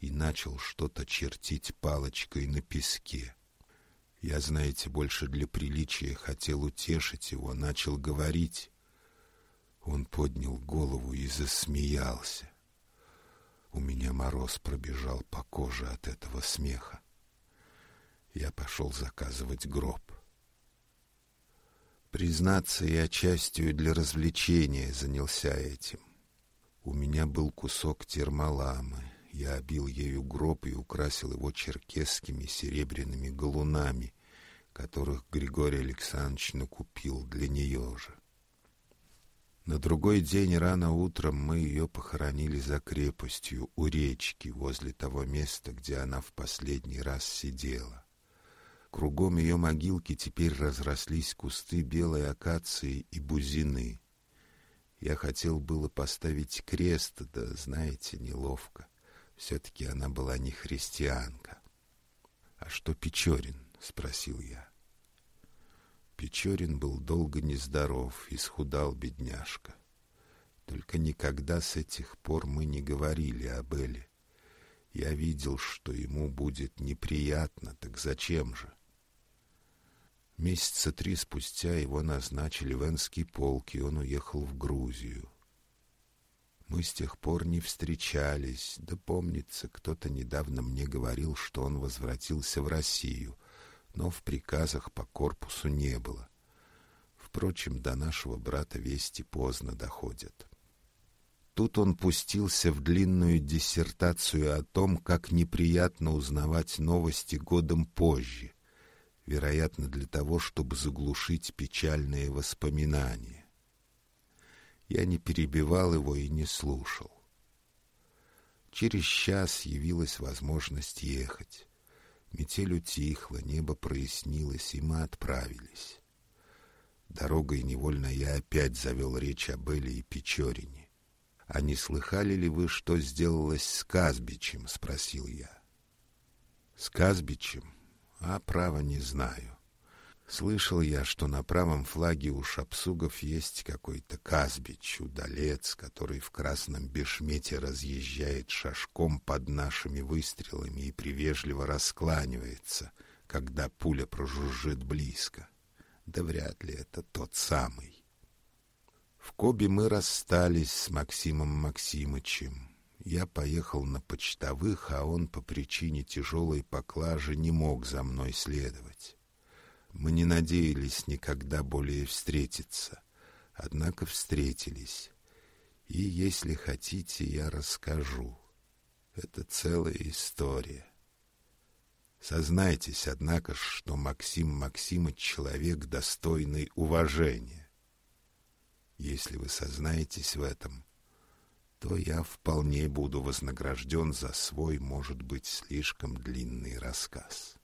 и начал что-то чертить палочкой на песке. Я, знаете, больше для приличия хотел утешить его, начал говорить. Он поднял голову и засмеялся. У меня мороз пробежал по коже от этого смеха. Я пошел заказывать гроб. Признаться, я частью для развлечения занялся этим. У меня был кусок термоламы, я обил ею гроб и украсил его черкесскими серебряными галунами, которых Григорий Александрович накупил для нее же. На другой день рано утром мы ее похоронили за крепостью у речки, возле того места, где она в последний раз сидела. Кругом ее могилки теперь разрослись кусты белой акации и бузины. Я хотел было поставить крест, да, знаете, неловко. Все-таки она была не христианка. — А что Печорин? — спросил я. Печорин был долго нездоров, исхудал бедняжка. Только никогда с этих пор мы не говорили об Эле. Я видел, что ему будет неприятно, так зачем же? Месяца три спустя его назначили в Энский полк, и он уехал в Грузию. Мы с тех пор не встречались, да помнится, кто-то недавно мне говорил, что он возвратился в Россию, но в приказах по корпусу не было. Впрочем, до нашего брата вести поздно доходят. Тут он пустился в длинную диссертацию о том, как неприятно узнавать новости годом позже, вероятно, для того, чтобы заглушить печальные воспоминания. Я не перебивал его и не слушал. Через час явилась возможность ехать. Метель утихла, небо прояснилось, и мы отправились. Дорогой невольно я опять завел речь об Эле и Печорине. — А не слыхали ли вы, что сделалось с Казбичем? — спросил я. — С Казбичем? А право не знаю. Слышал я, что на правом флаге у шапсугов есть какой-то Казбич, удалец, который в красном бешмете разъезжает шашком под нашими выстрелами и привежливо раскланивается, когда пуля прожужжит близко. Да вряд ли это тот самый. В Кобе мы расстались с Максимом Максимычем. Я поехал на почтовых, а он по причине тяжелой поклажи не мог за мной следовать. Мы не надеялись никогда более встретиться, однако встретились. И, если хотите, я расскажу. Это целая история. Сознайтесь, однако, что Максим Максимыч человек достойный уважения. Если вы сознаетесь в этом, то я вполне буду вознагражден за свой, может быть, слишком длинный рассказ.